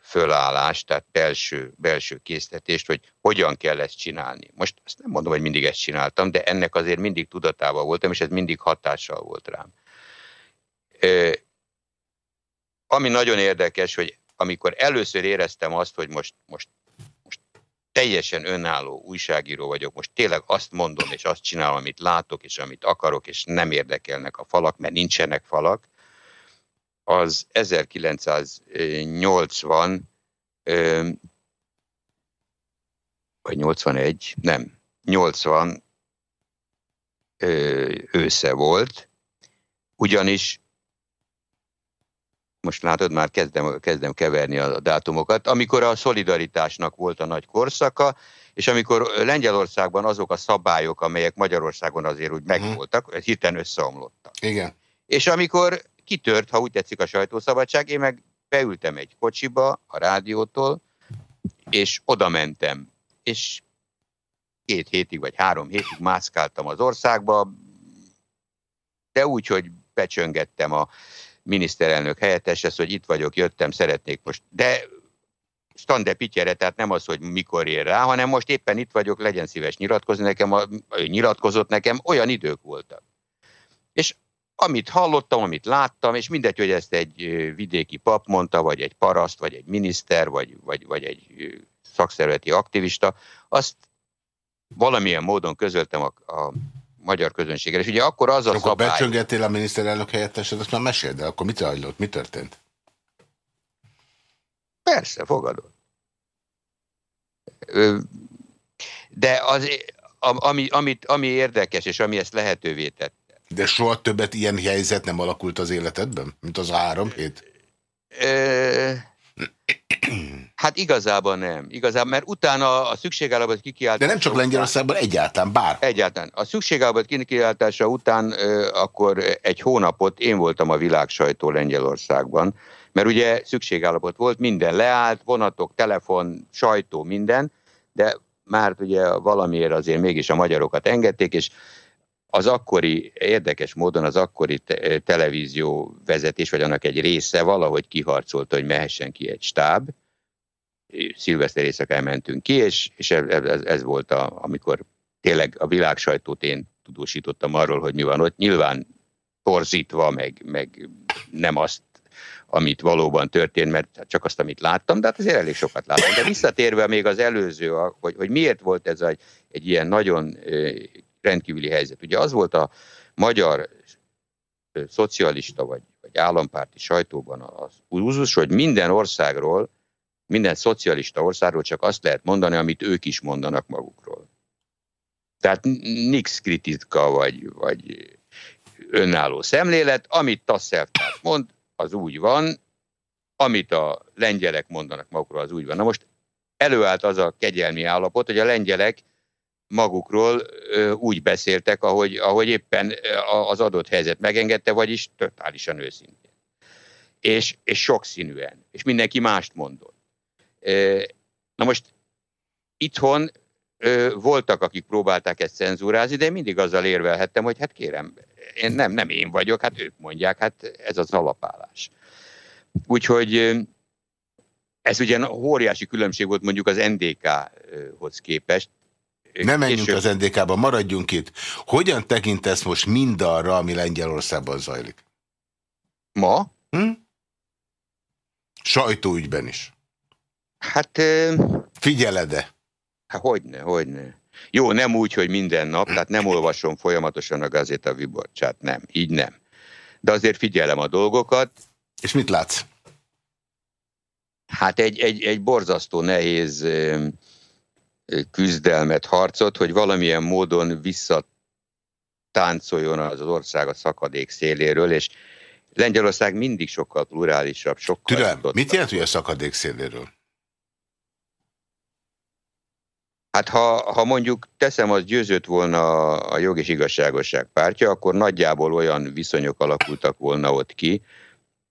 fölállást, tehát belső, belső késztetést, hogy hogyan kell ezt csinálni. Most azt nem mondom, hogy mindig ezt csináltam, de ennek azért mindig tudatában voltam, és ez mindig hatással volt rám. Ami nagyon érdekes, hogy amikor először éreztem azt, hogy most, most teljesen önálló újságíró vagyok, most tényleg azt mondom, és azt csinálom, amit látok, és amit akarok, és nem érdekelnek a falak, mert nincsenek falak, az 1980 vagy 81, nem, 80 ősze volt, ugyanis most látod, már kezdem, kezdem keverni a dátumokat, amikor a szolidaritásnak volt a nagy korszaka, és amikor Lengyelországban azok a szabályok, amelyek Magyarországon azért úgy mhm. megvoltak, hirtelen összeomlottak. Igen. És amikor kitört, ha úgy tetszik a sajtószabadság, én meg beültem egy kocsiba a rádiótól, és oda mentem, és két hétig vagy három hétig mászkáltam az országba, de úgy, hogy becsöngettem a miniszterelnök helyetteshez, hogy itt vagyok, jöttem, szeretnék most. De stande pityere, tehát nem az, hogy mikor ér rá, hanem most éppen itt vagyok, legyen szíves nyilatkozni nekem, a, nyilatkozott nekem, olyan idők voltak. És amit hallottam, amit láttam, és mindegy, hogy ezt egy vidéki pap mondta, vagy egy paraszt, vagy egy miniszter, vagy, vagy, vagy egy szakszervezeti aktivista, azt valamilyen módon közöltem a, a magyar közönséggel. És ugye akkor az a akkor szabály... becsöngettél a miniszterelnök helyettesed, azt már mesél, de akkor mit zajlott? Mi történt? Persze, fogadod. De az, ami, amit, ami érdekes, és ami ezt lehetővé tette. De soha többet ilyen helyzet nem alakult az életedben, mint az három hét? Hát igazából nem. Igazából, mert utána a szükségállapot kikiáltása... De nem csak Lengyelországban, egyáltalán, bár. Egyáltalán. A szükségállapot kikiáltása után akkor egy hónapot én voltam a világsajtó Lengyelországban, mert ugye szükségállapot volt, minden leállt, vonatok, telefon, sajtó, minden, de már ugye valamiért azért mégis a magyarokat engedték, és az akkori, érdekes módon az akkori te televízió vezetés, vagy annak egy része valahogy kiharcolta, hogy mehessen ki egy stáb. Szilveszter éjszakán mentünk ki, és, és ez, ez volt, a, amikor tényleg a világ sajtót én tudósítottam arról, hogy mi van ott. Nyilván torzítva, meg, meg nem azt, amit valóban történt, mert csak azt, amit láttam, de hát azért elég sokat láttam. De visszatérve még az előző, hogy, hogy miért volt ez egy, egy ilyen nagyon rendkívüli helyzet. Ugye az volt a magyar szocialista vagy, vagy állampárti sajtóban az úzus, hogy minden országról, minden szocialista országról csak azt lehet mondani, amit ők is mondanak magukról. Tehát nix kritika vagy, vagy önálló szemlélet, amit Tasselftárs mond, az úgy van, amit a lengyelek mondanak magukról, az úgy van. Na most előállt az a kegyelmi állapot, hogy a lengyelek magukról úgy beszéltek, ahogy, ahogy éppen az adott helyzet megengedte, vagyis totálisan őszintén. És, és sokszínűen. És mindenki mást mondott. Na most itthon voltak, akik próbálták ezt cenzúrázni, de mindig azzal érvelhettem, hogy hát kérem, én nem, nem én vagyok, hát ők mondják, hát ez az alapállás. Úgyhogy ez ugye óriási különbség volt mondjuk az NDK-hoz képest, ne menjünk később. az NDK-ba, maradjunk itt. Hogyan tekintesz most mindarra, ami Lengyelországban zajlik? Ma? Hm? Sajtóügyben is. Hát... Figyeled-e? Hát hogyne, hogyne. Jó, nem úgy, hogy minden nap, tehát nem olvasom folyamatosan a Gazeta Viborcsát, nem, így nem. De azért figyelem a dolgokat. És mit látsz? Hát egy, egy, egy borzasztó nehéz küzdelmet, harcot, hogy valamilyen módon visszatáncoljon az ország a szakadék széléről, és Lengyelország mindig sokkal plurálisabb, sokkal... Türelem, mit jelent, hogy a szakadék széléről? Hát ha, ha mondjuk teszem, az győzött volna a jog és igazságosság pártja, akkor nagyjából olyan viszonyok alakultak volna ott ki,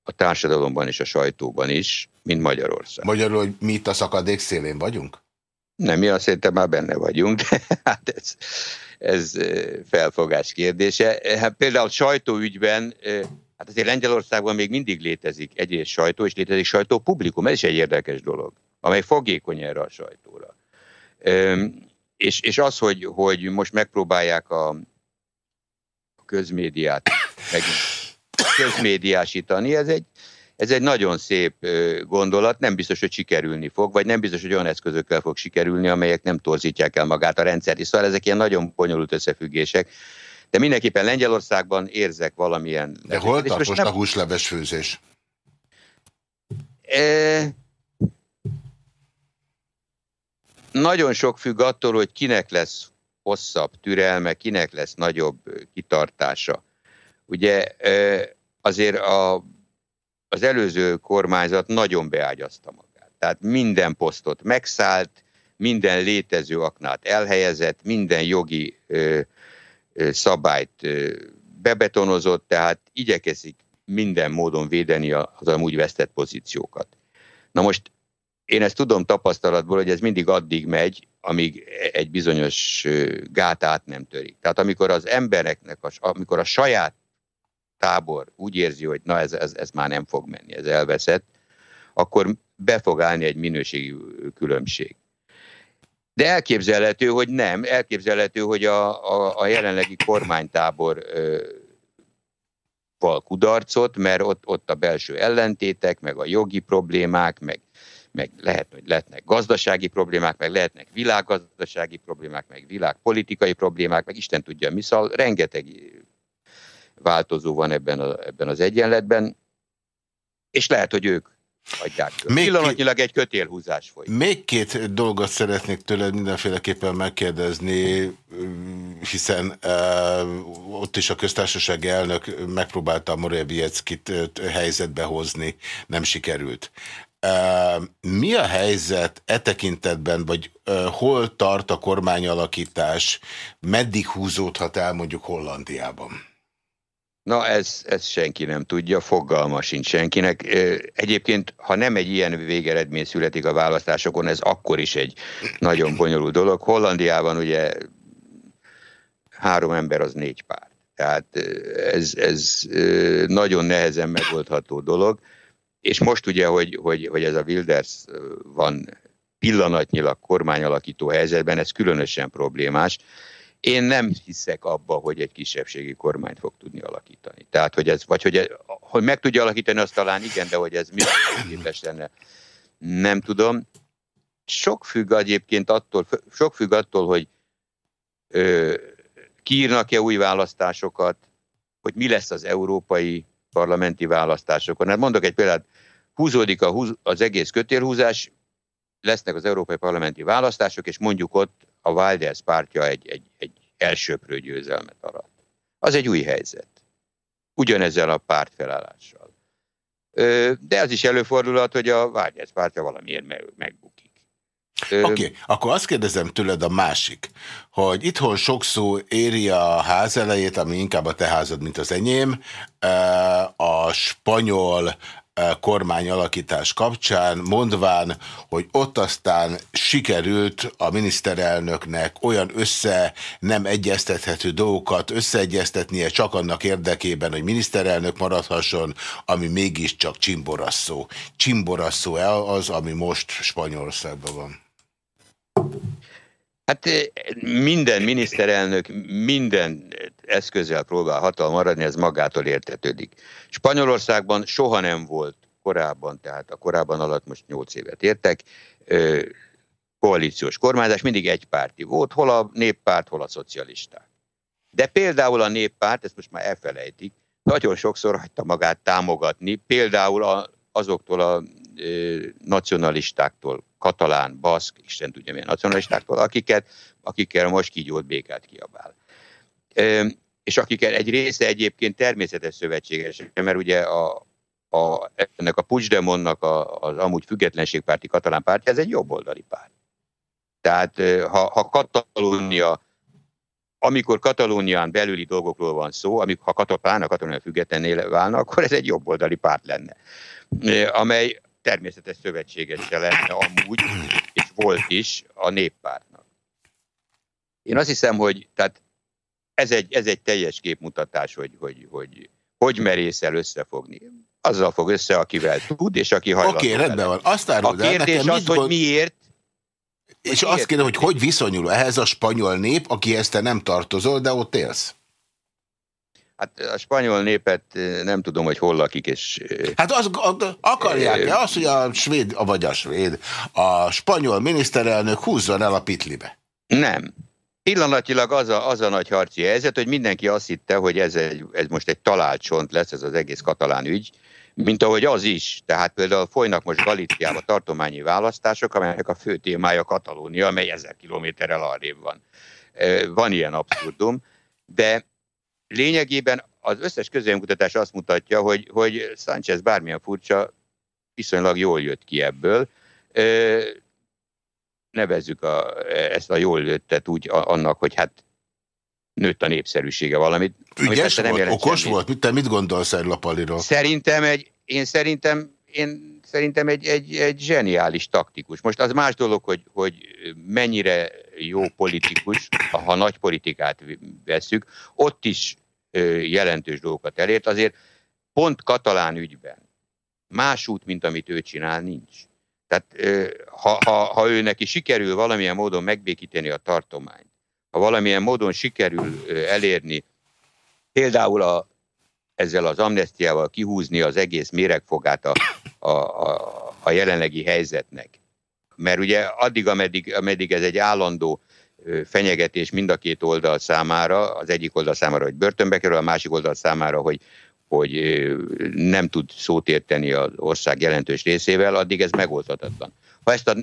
a társadalomban és a sajtóban is, mint Magyarország. Magyarul, hogy mi itt a szakadék szélén vagyunk? Nem, mi azt szerintem már benne vagyunk, de hát ez, ez felfogás kérdése. Hát például sajtóügyben, hát azért Lengyelországban még mindig létezik egyrészt sajtó, és létezik sajtó publikum, ez is egy érdekes dolog, amely fogékony erre a sajtóra. És, és az, hogy, hogy most megpróbálják a közmédiát megint közmédiásítani, ez egy, ez egy nagyon szép gondolat, nem biztos, hogy sikerülni fog, vagy nem biztos, hogy olyan eszközökkel fog sikerülni, amelyek nem torzítják el magát a rendszert. Szóval ezek ilyen nagyon bonyolult összefüggések. De mindenképpen Lengyelországban érzek valamilyen... De hol tart most nem... a húsleves főzés? E... Nagyon sok függ attól, hogy kinek lesz hosszabb türelme, kinek lesz nagyobb kitartása. Ugye azért a az előző kormányzat nagyon beágyazta magát. Tehát minden posztot megszállt, minden létező aknát elhelyezett, minden jogi ö, ö, szabályt ö, bebetonozott, tehát igyekezik minden módon védeni az amúgy vesztett pozíciókat. Na most én ezt tudom tapasztalatból, hogy ez mindig addig megy, amíg egy bizonyos gát át nem törik. Tehát amikor az embereknek, amikor a saját tábor úgy érzi, hogy na ez, ez, ez már nem fog menni, ez elveszett, akkor be fog állni egy minőségi különbség. De elképzelhető, hogy nem, elképzelhető, hogy a, a, a jelenlegi kormánytábor ö, val kudarcot, mert ott, ott a belső ellentétek, meg a jogi problémák, meg, meg lehet, hogy lehetnek gazdasági problémák, meg lehetnek világgazdasági problémák, meg világpolitikai problémák, meg Isten tudja mi, szóval rengeteg változó van ebben, a, ebben az egyenletben, és lehet, hogy ők adják Még Pillanatnyilag egy kötélhúzás folyik. Még két dolgot szeretnék tőled mindenféleképpen megkérdezni, hiszen uh, ott is a köztársasági elnök megpróbálta a Moravieckit helyzetbe hozni, nem sikerült. Uh, mi a helyzet e tekintetben, vagy uh, hol tart a kormányalakítás, meddig húzódhat el mondjuk Hollandiában? Na ez, ez senki nem tudja, fogalma sincs senkinek. Egyébként, ha nem egy ilyen végeredmény születik a választásokon, ez akkor is egy nagyon bonyolult dolog. Hollandiában ugye három ember az négy pár. Tehát ez, ez nagyon nehezen megoldható dolog. És most ugye, hogy, hogy, hogy ez a Wilders van pillanatnyilag kormányalakító helyzetben, ez különösen problémás én nem hiszek abba, hogy egy kisebbségi kormányt fog tudni alakítani. Tehát, hogy ez, vagy hogy, hogy meg tudja alakítani, azt talán igen, de hogy ez mi képes lenne, nem tudom. Sok függ egyébként attól, sok függ attól, hogy ö, kiírnak-e új választásokat, hogy mi lesz az európai parlamenti választásokon. Hát mondok egy példát, húzódik a, az egész kötélhúzás, lesznek az európai parlamenti választások, és mondjuk ott a Wilders pártja egy, egy, egy elsőprő győzelmet arat. Az egy új helyzet. Ugyanezzel a pártfelállással. De az is előfordulhat, hogy a Wilders pártja valamiért megbukik. Oké, okay, akkor azt kérdezem tőled a másik, hogy itthon sok szó éri a ház elejét, ami inkább a te házad, mint az enyém, a spanyol kormányalakítás kapcsán, mondván, hogy ott aztán sikerült a miniszterelnöknek olyan össze nem egyeztethető dolgokat összeegyeztetnie csak annak érdekében, hogy miniszterelnök maradhasson, ami mégiscsak csimborasszó. Csimborasszó el az, ami most Spanyolországban van. Hát minden miniszterelnök minden eszközzel próbál hatalma maradni, ez magától értetődik. Spanyolországban soha nem volt korábban, tehát a korábban alatt most 8 évet értek, koalíciós kormányzás, mindig egy párti volt, hol a néppárt, hol a szocialisták. De például a néppárt, ezt most már elfelejtik, nagyon sokszor hagyta magát támogatni, például a, azoktól a nacionalistáktól, katalán, baszk, Isten tudja milyen nacionalistáktól, akiket, akikkel most kígyót békát kiabál. E, és akikkel egy része egyébként természetes szövetséges, mert ugye a, a, ennek a Puigdemonnak a, az amúgy függetlenségpárti katalán pártja, ez egy jobboldali párt. Tehát ha, ha Katalónia, amikor Katalónián belüli dolgokról van szó, amikor ha Katalán a Katalónia függetlenné válna, akkor ez egy jobboldali párt lenne, amely természetes szövetségese lenne amúgy, és volt is a néppártnak. Én azt hiszem, hogy tehát ez egy, ez egy teljes képmutatás, hogy hogy, hogy, hogy merészel összefogni azzal fog össze, akivel tud, és aki hajlandó. Oké, okay, rendben van. Azt a kérdés az, hogy miért, és azt kérdem, hogy hogy viszonyul ehhez a spanyol nép, aki ezt te nem tartozol, de ott élsz? Hát a spanyol népet nem tudom, hogy hol lakik, és... Hát az, akarják-e azt, hogy a svéd, vagy a svéd, a spanyol miniszterelnök húzzon el a pitlibe? Nem. Pillanatilag az a, az a nagy harci helyzet, hogy mindenki azt hitte, hogy ez, egy, ez most egy talált csont lesz, ez az egész katalán ügy, mint ahogy az is. Tehát például folynak most Galíciában tartományi választások, amelyek a fő témája Katalónia, amely ezer kilométerrel arrébb van. Van ilyen abszurdum, de lényegében az összes közönkutatás azt mutatja, hogy, hogy Sánchez bármilyen furcsa, viszonylag jól jött ki ebből. Nevezzük a, ezt a jól jöttet úgy annak, hogy hát nőtt a népszerűsége valamit. Ügyes nem volt, okos semmit. volt? Te mit gondolsz erről a paliról? Szerintem egy, én szerintem, én szerintem egy, egy, egy zseniális taktikus. Most az más dolog, hogy, hogy mennyire jó politikus, ha nagy politikát veszük, ott is jelentős dolgokat elért, azért pont katalán ügyben más út, mint amit ő csinál, nincs. Tehát ha, ha, ha ő neki sikerül valamilyen módon megbékíteni a tartományt, ha valamilyen módon sikerül elérni, például a, ezzel az amnestiával kihúzni az egész méregfogát a, a, a, a jelenlegi helyzetnek. Mert ugye addig, ameddig, ameddig ez egy állandó fenyegetés mind a két oldal számára, az egyik oldal számára, hogy börtönbe kerül, a másik oldal számára, hogy, hogy nem tud szót érteni az ország jelentős részével, addig ez megoldhatatlan. Ha ezt a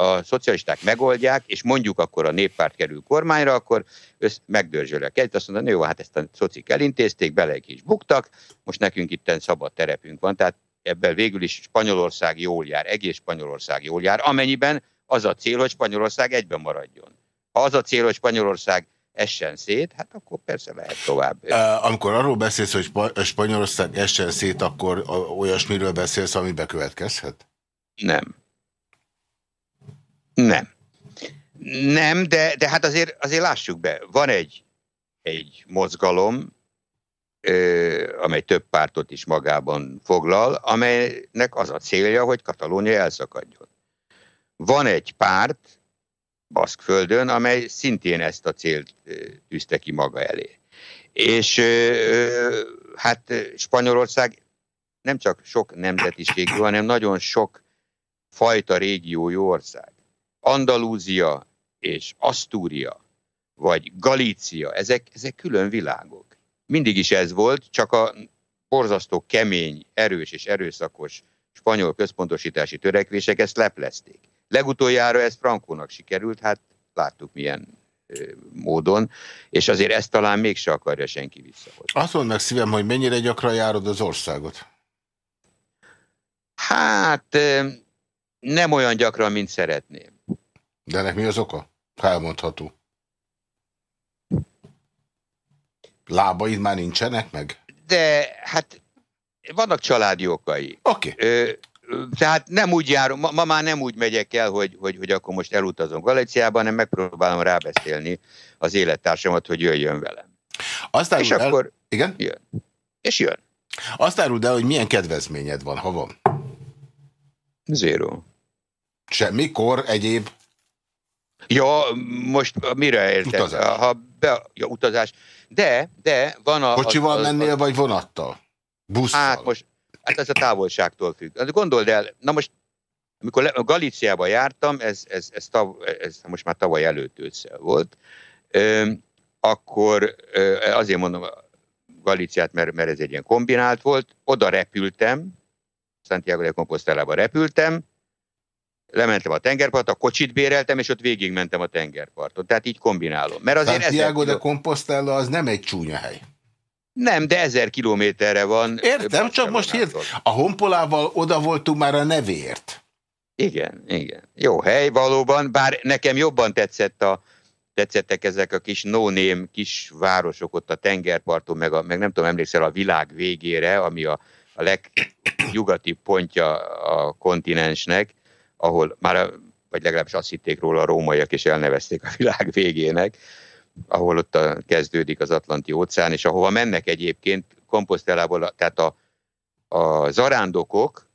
a szocialisták megoldják, és mondjuk akkor a néppárt kerül kormányra, akkor össz megdörzsölök egyet, azt mondja, jó, hát ezt a szocik elintézték, bele is buktak, most nekünk itt szabad terepünk van, tehát ebben végül is Spanyolország jól jár, egész Spanyolország jól jár, amennyiben az a cél, hogy Spanyolország egyben maradjon. Ha az a cél, hogy Spanyolország essen szét, hát akkor persze lehet tovább. Amikor arról beszélsz, hogy Spanyolország essen szét, akkor olyasmiről beszélsz, ami bekövetkezhet? Nem. Nem. Nem, de, de hát azért, azért lássuk be, van egy, egy mozgalom, amely több pártot is magában foglal, amelynek az a célja, hogy Katalónia elszakadjon. Van egy párt Baszkföldön, amely szintén ezt a célt tűzte ki maga elé. És hát Spanyolország nem csak sok nemzetiségű, hanem nagyon sok fajta régiójú ország. Andalúzia és Asztúria, vagy Galícia, ezek, ezek külön világok. Mindig is ez volt, csak a borzasztó kemény, erős és erőszakos spanyol központosítási törekvések ezt leplezték. Legutoljára ez Frankónak sikerült, hát láttuk milyen módon, és azért ezt talán mégse akarja senki visszahozni. Azt mondd meg szívem, hogy mennyire gyakran járod az országot? Hát nem olyan gyakran, mint szeretném. De ennek mi az oka? Ha elmondható. Lábaid már nincsenek meg? De hát vannak családi okai. Oké. Okay. Tehát nem úgy járom, ma, ma már nem úgy megyek el, hogy, hogy, hogy akkor most elutazom Galiciába, hanem megpróbálom rábeszélni az élettársamat, hogy jöjjön velem. Azt és el... akkor igen? jön. És jön. Azt áruld el, hogy milyen kedvezményed van, ha van? Zéro. Semmikor egyéb? Ja, most mire érted? Ha be, ja, utazás. De, de van a... Kocsival a, a, mennél, a, vagy vonattal? Busszal? Hát most, hát ez a távolságtól függ. Gondold el, na most, amikor Galíciába jártam, ez, ez, ez, tav, ez most már tavaly előtt ősszel volt, ö, akkor ö, azért mondom Galíciát, mert, mert ez egy ilyen kombinált volt, oda repültem, Santiago de Compostelába repültem, lementem a tengerpartra, kocsit béreltem, és ott végigmentem a tengerparton. Tehát így kombinálom. Mert azért Santiago de Compostela az nem egy csúnya hely. Nem, de ezer kilométerre van. Értem, csak most hírt, a honpolával oda voltunk már a nevért. Igen, igen. Jó hely valóban, bár nekem jobban tetszett a, tetszettek ezek a kis no-name kis városok ott a tengerparton, meg, a, meg nem tudom, emlékszel a világ végére, ami a, a legnyugati pontja a kontinensnek, ahol már, vagy legalábbis azt hitték róla a rómaiak, és elnevezték a világ végének, ahol ott a, kezdődik az Atlanti óceán, és ahova mennek egyébként Komposztelából, tehát a, a zarándokok,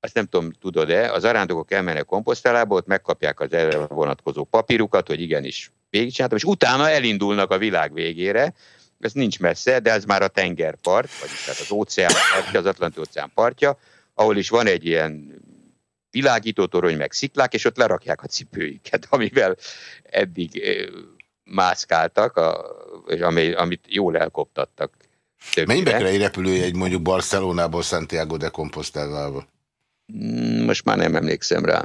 azt nem tudom, tudod-e, az zarándokok elmennek Komposztelába, ott megkapják az erre vonatkozó papírukat, hogy igenis végigcsináltam, és utána elindulnak a világ végére, ez nincs messze, de ez már a tengerpart, vagyis tehát az óceán partja, az Atlanti óceán partja, ahol is van egy ilyen világító torony, meg sziklák, és ott lerakják a cipőiket, amivel eddig mászkáltak, a, és ami, amit jól elkoptattak. Mennyibe kell egy repülőjegy mondjuk Barcelonából Santiago de Compostelába? Hmm, most már nem emlékszem rá.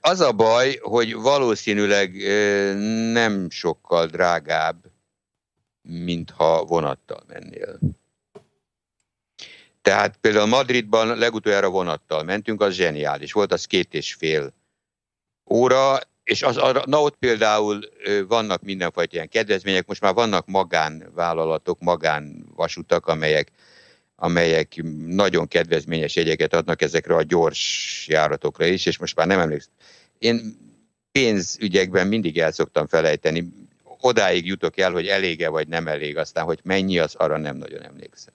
Az a baj, hogy valószínűleg nem sokkal drágább, mintha vonattal mennél. Tehát például Madridban legutoljára vonattal mentünk, az zseniális. Volt az két és fél óra, és az, na ott például vannak mindenfajta ilyen kedvezmények, most már vannak magánvállalatok, magánvasutak, amelyek, amelyek nagyon kedvezményes jegyeket adnak ezekre a gyors járatokra is, és most már nem emlékszem. Én pénzügyekben mindig el szoktam felejteni, odáig jutok el, hogy elége vagy nem elég, aztán, hogy mennyi, az arra nem nagyon emlékszem.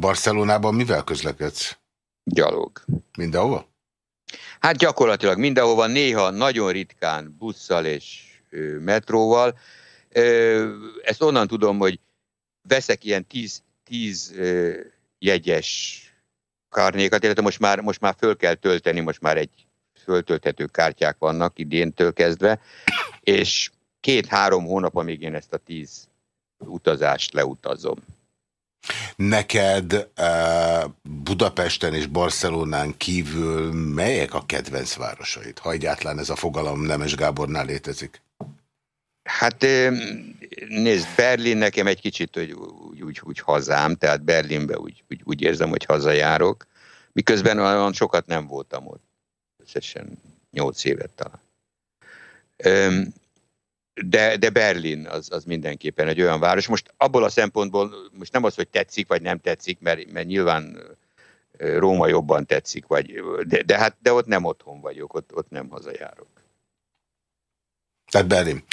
Barcelonában mivel közlekedsz? Gyalog. Mindenhova? Hát gyakorlatilag mindenhova, néha nagyon ritkán busszal és ö, metróval. Ö, ezt onnan tudom, hogy veszek ilyen 10, 10 jegyes kárnékat, illetve most már, most már föl kell tölteni, most már egy föltölthető kártyák vannak idéntől kezdve, és két-három hónap, amíg én ezt a tíz utazást leutazom. Neked uh, Budapesten és Barcelonán kívül melyek a kedvenc városaid? Ha egyáltalán ez a fogalom Nemes Gábornál létezik. Hát nézd, Berlin nekem egy kicsit hogy úgy, úgy, úgy hazám, tehát Berlinbe úgy, úgy, úgy érzem, hogy hazajárok, miközben olyan sokat nem voltam ott, összesen nyolc évet talán de, de Berlin az, az mindenképpen egy olyan város. Most abból a szempontból, most nem az, hogy tetszik, vagy nem tetszik, mert, mert nyilván Róma jobban tetszik, vagy, de, de, hát, de ott nem otthon vagyok, ott, ott nem hazajárok. Tehát Berlin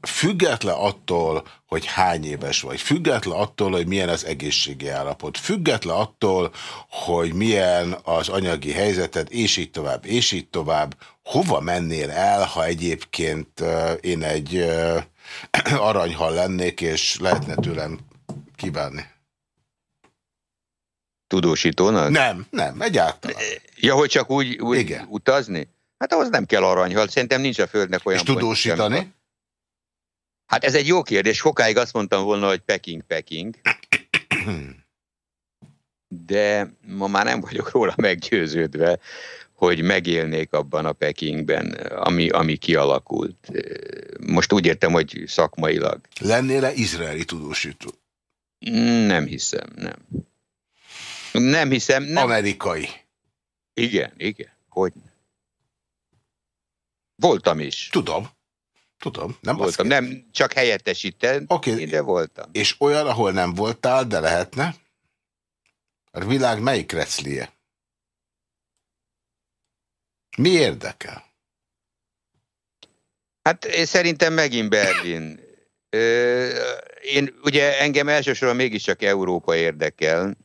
független attól, hogy hány éves vagy, független attól, hogy milyen az egészségi állapot, független attól, hogy milyen az anyagi helyzeted, és így tovább, és így tovább, hova mennél el, ha egyébként én egy aranyhal lennék, és lehetne tőlem kívánni? Tudósítónak? Nem, nem, egyáltalán. Ja, hogy csak úgy, úgy Igen. utazni? Hát ahhoz nem kell aranyhal, szerintem nincs a Földnek olyan... És tudósítani? Pont, Hát ez egy jó kérdés. Sokáig azt mondtam volna, hogy Peking, Peking. De ma már nem vagyok róla meggyőződve, hogy megélnék abban a Pekingben, ami, ami kialakult. Most úgy értem, hogy szakmailag. Lennél-e izraeli tudósító? Nem hiszem, nem. Nem hiszem. Nem. Amerikai. Igen, igen. Hogy? Voltam is. Tudom. Tudom, nem voltam. Nem, csak helyettesítem, okay. de voltam. És olyan, ahol nem voltál, de lehetne? A világ melyik reclie? Mi érdekel? Hát én szerintem megint Berlin. Én ugye engem elsősorban mégiscsak Európa érdekel.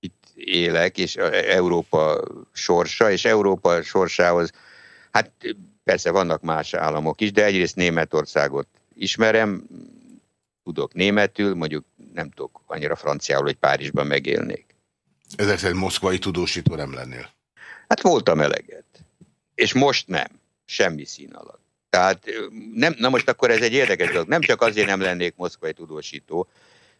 Itt élek, és Európa sorsa, és Európa sorsához hát Persze vannak más államok is, de egyrészt Németországot ismerem, tudok németül, mondjuk nem tudok annyira franciául, hogy Párizsban megélnék. Ezek szerint moszkvai tudósító nem lennél? Hát voltam eleget. És most nem. Semmi szín alatt. Tehát nem, na most akkor ez egy érdekes dolog. Nem csak azért nem lennék moszkvai tudósító,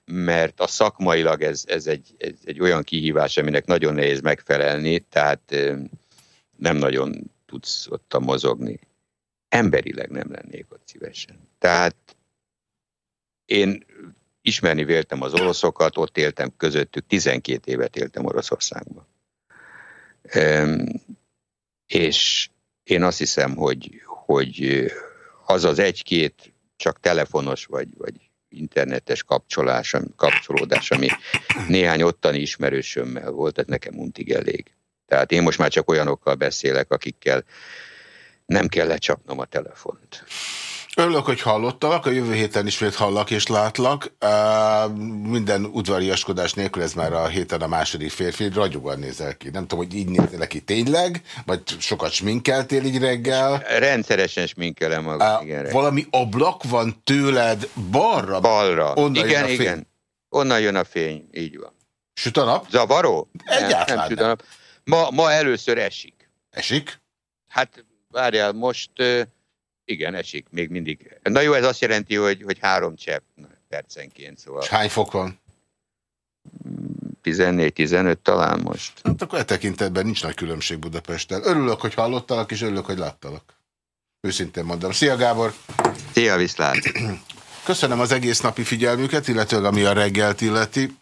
mert a szakmailag ez, ez, egy, ez egy olyan kihívás, aminek nagyon nehéz megfelelni, tehát nem nagyon tudsz ott mozogni. Emberileg nem lennék ott szívesen. Tehát én ismerni véltem az oroszokat, ott éltem közöttük, 12 évet éltem Oroszországban. És én azt hiszem, hogy, hogy az az egy-két csak telefonos vagy, vagy internetes kapcsolás, kapcsolódás, ami néhány ottani ismerősömmel volt, ez nekem untig elég. Tehát én most már csak olyanokkal beszélek, akikkel nem kell lecsapnom a telefont. Örülök, hogy hallottalak, a jövő héten ismét hallak és látlak. Uh, minden udvariaskodás nélkül ez már a héten a második férfi, ragyogóan nézel ki. Nem tudom, hogy így nézel ki tényleg, vagy sokat sminkeltél így reggel. Rendszeresen sminkelem magam, uh, igen. Valami ablak van tőled balra? Balra. Onnan igen, igen. Onnan jön a fény, így van. Süt a nap? Zavaró? Egyáltalán nem. nem. Süt a nap. Ma, ma először esik. Esik? Hát várjál, most igen, esik még mindig. Na jó, ez azt jelenti, hogy, hogy három csepp percenként. Szóval. És hány fok van? 14-15 talán most. Hát akkor e tekintetben nincs nagy különbség Budapesten. Örülök, hogy hallottalak, és örülök, hogy láttalak. Őszintén mondom. Szia Gábor! Szia, viszlát! Köszönöm az egész napi figyelmüket, illetőleg ami a reggelt illeti.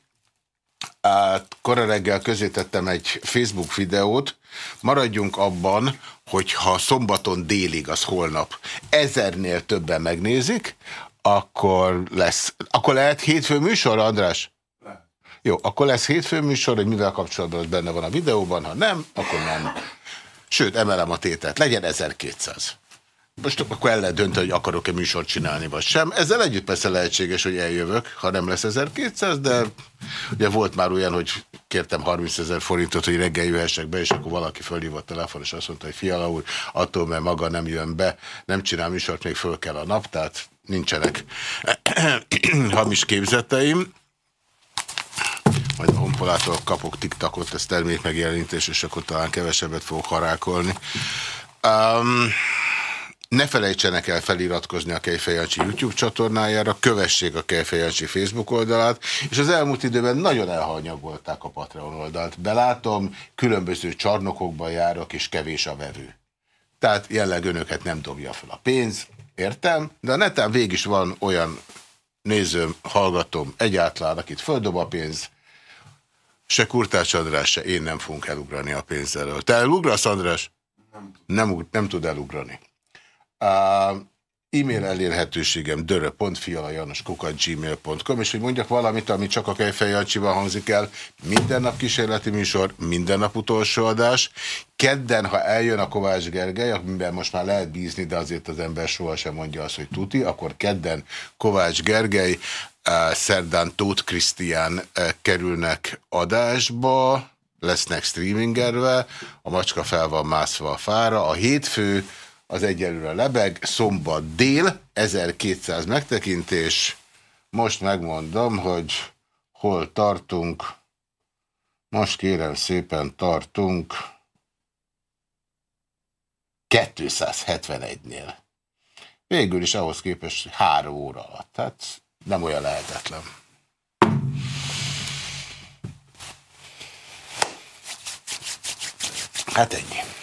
Kora reggel közé tettem egy Facebook videót, maradjunk abban, hogyha szombaton délig, az holnap ezernél többen megnézik, akkor lesz, akkor lehet hétfő műsor, András? Le. Jó, akkor lesz hétfő műsor, hogy mivel kapcsolatban az benne van a videóban, ha nem, akkor nem. Sőt, emelem a tétet, legyen 1200. Most akkor el lehet dönteni, hogy akarok-e műsort csinálni, vagy sem. Ezzel együtt persze lehetséges, hogy eljövök, ha nem lesz 1200, de ugye volt már olyan, hogy kértem 30 ezer forintot, hogy reggel jöhessek be, és akkor valaki fölhívott telefon, és azt mondta, hogy fiala úr, attól, mert maga nem jön be, nem csinál műsort, még föl kell a nap, tehát nincsenek hamis képzeteim. Majd a honpolától kapok tiktakot, ez termékmegjelenítés, és akkor talán kevesebbet fogok harálkolni. Um, ne felejtsenek el feliratkozni a Kejfejancsi YouTube csatornájára, kövessék a Kejfejancsi Facebook oldalát, és az elmúlt időben nagyon elhanyagolták a Patreon oldalt. Belátom, különböző csarnokokban járok, és kevés a vevő. Tehát jelleg önöket nem dobja fel a pénz, értem, de a neten végig is van olyan nézőm, hallgatom, egyáltalán, akit földob a pénz, se Kurtács András, se én nem fogunk elugrani a pénzzelől. Te elugrasz, András? Nem. Nem, nem tud elugrani. E-mail elérhetőségem dörö.fialajanoskukat.gmail.com és hogy mondjak valamit, ami csak a Kejfejancsiban hangzik el, minden nap kísérleti műsor, minden nap utolsó adás. Kedden, ha eljön a Kovács Gergely, amiben most már lehet bízni, de azért az ember sohasem mondja azt, hogy tuti, akkor kedden Kovács Gergely, szerdán Tóth Krisztián kerülnek adásba, lesznek streamingerve, a macska fel van mászva a fára, a hétfő az egyelőre lebeg, szombat dél, 1200 megtekintés. Most megmondom, hogy hol tartunk. Most kérem szépen tartunk 271-nél. Végül is ahhoz képest három óra alatt. Tehát nem olyan lehetetlen. Hát ennyi.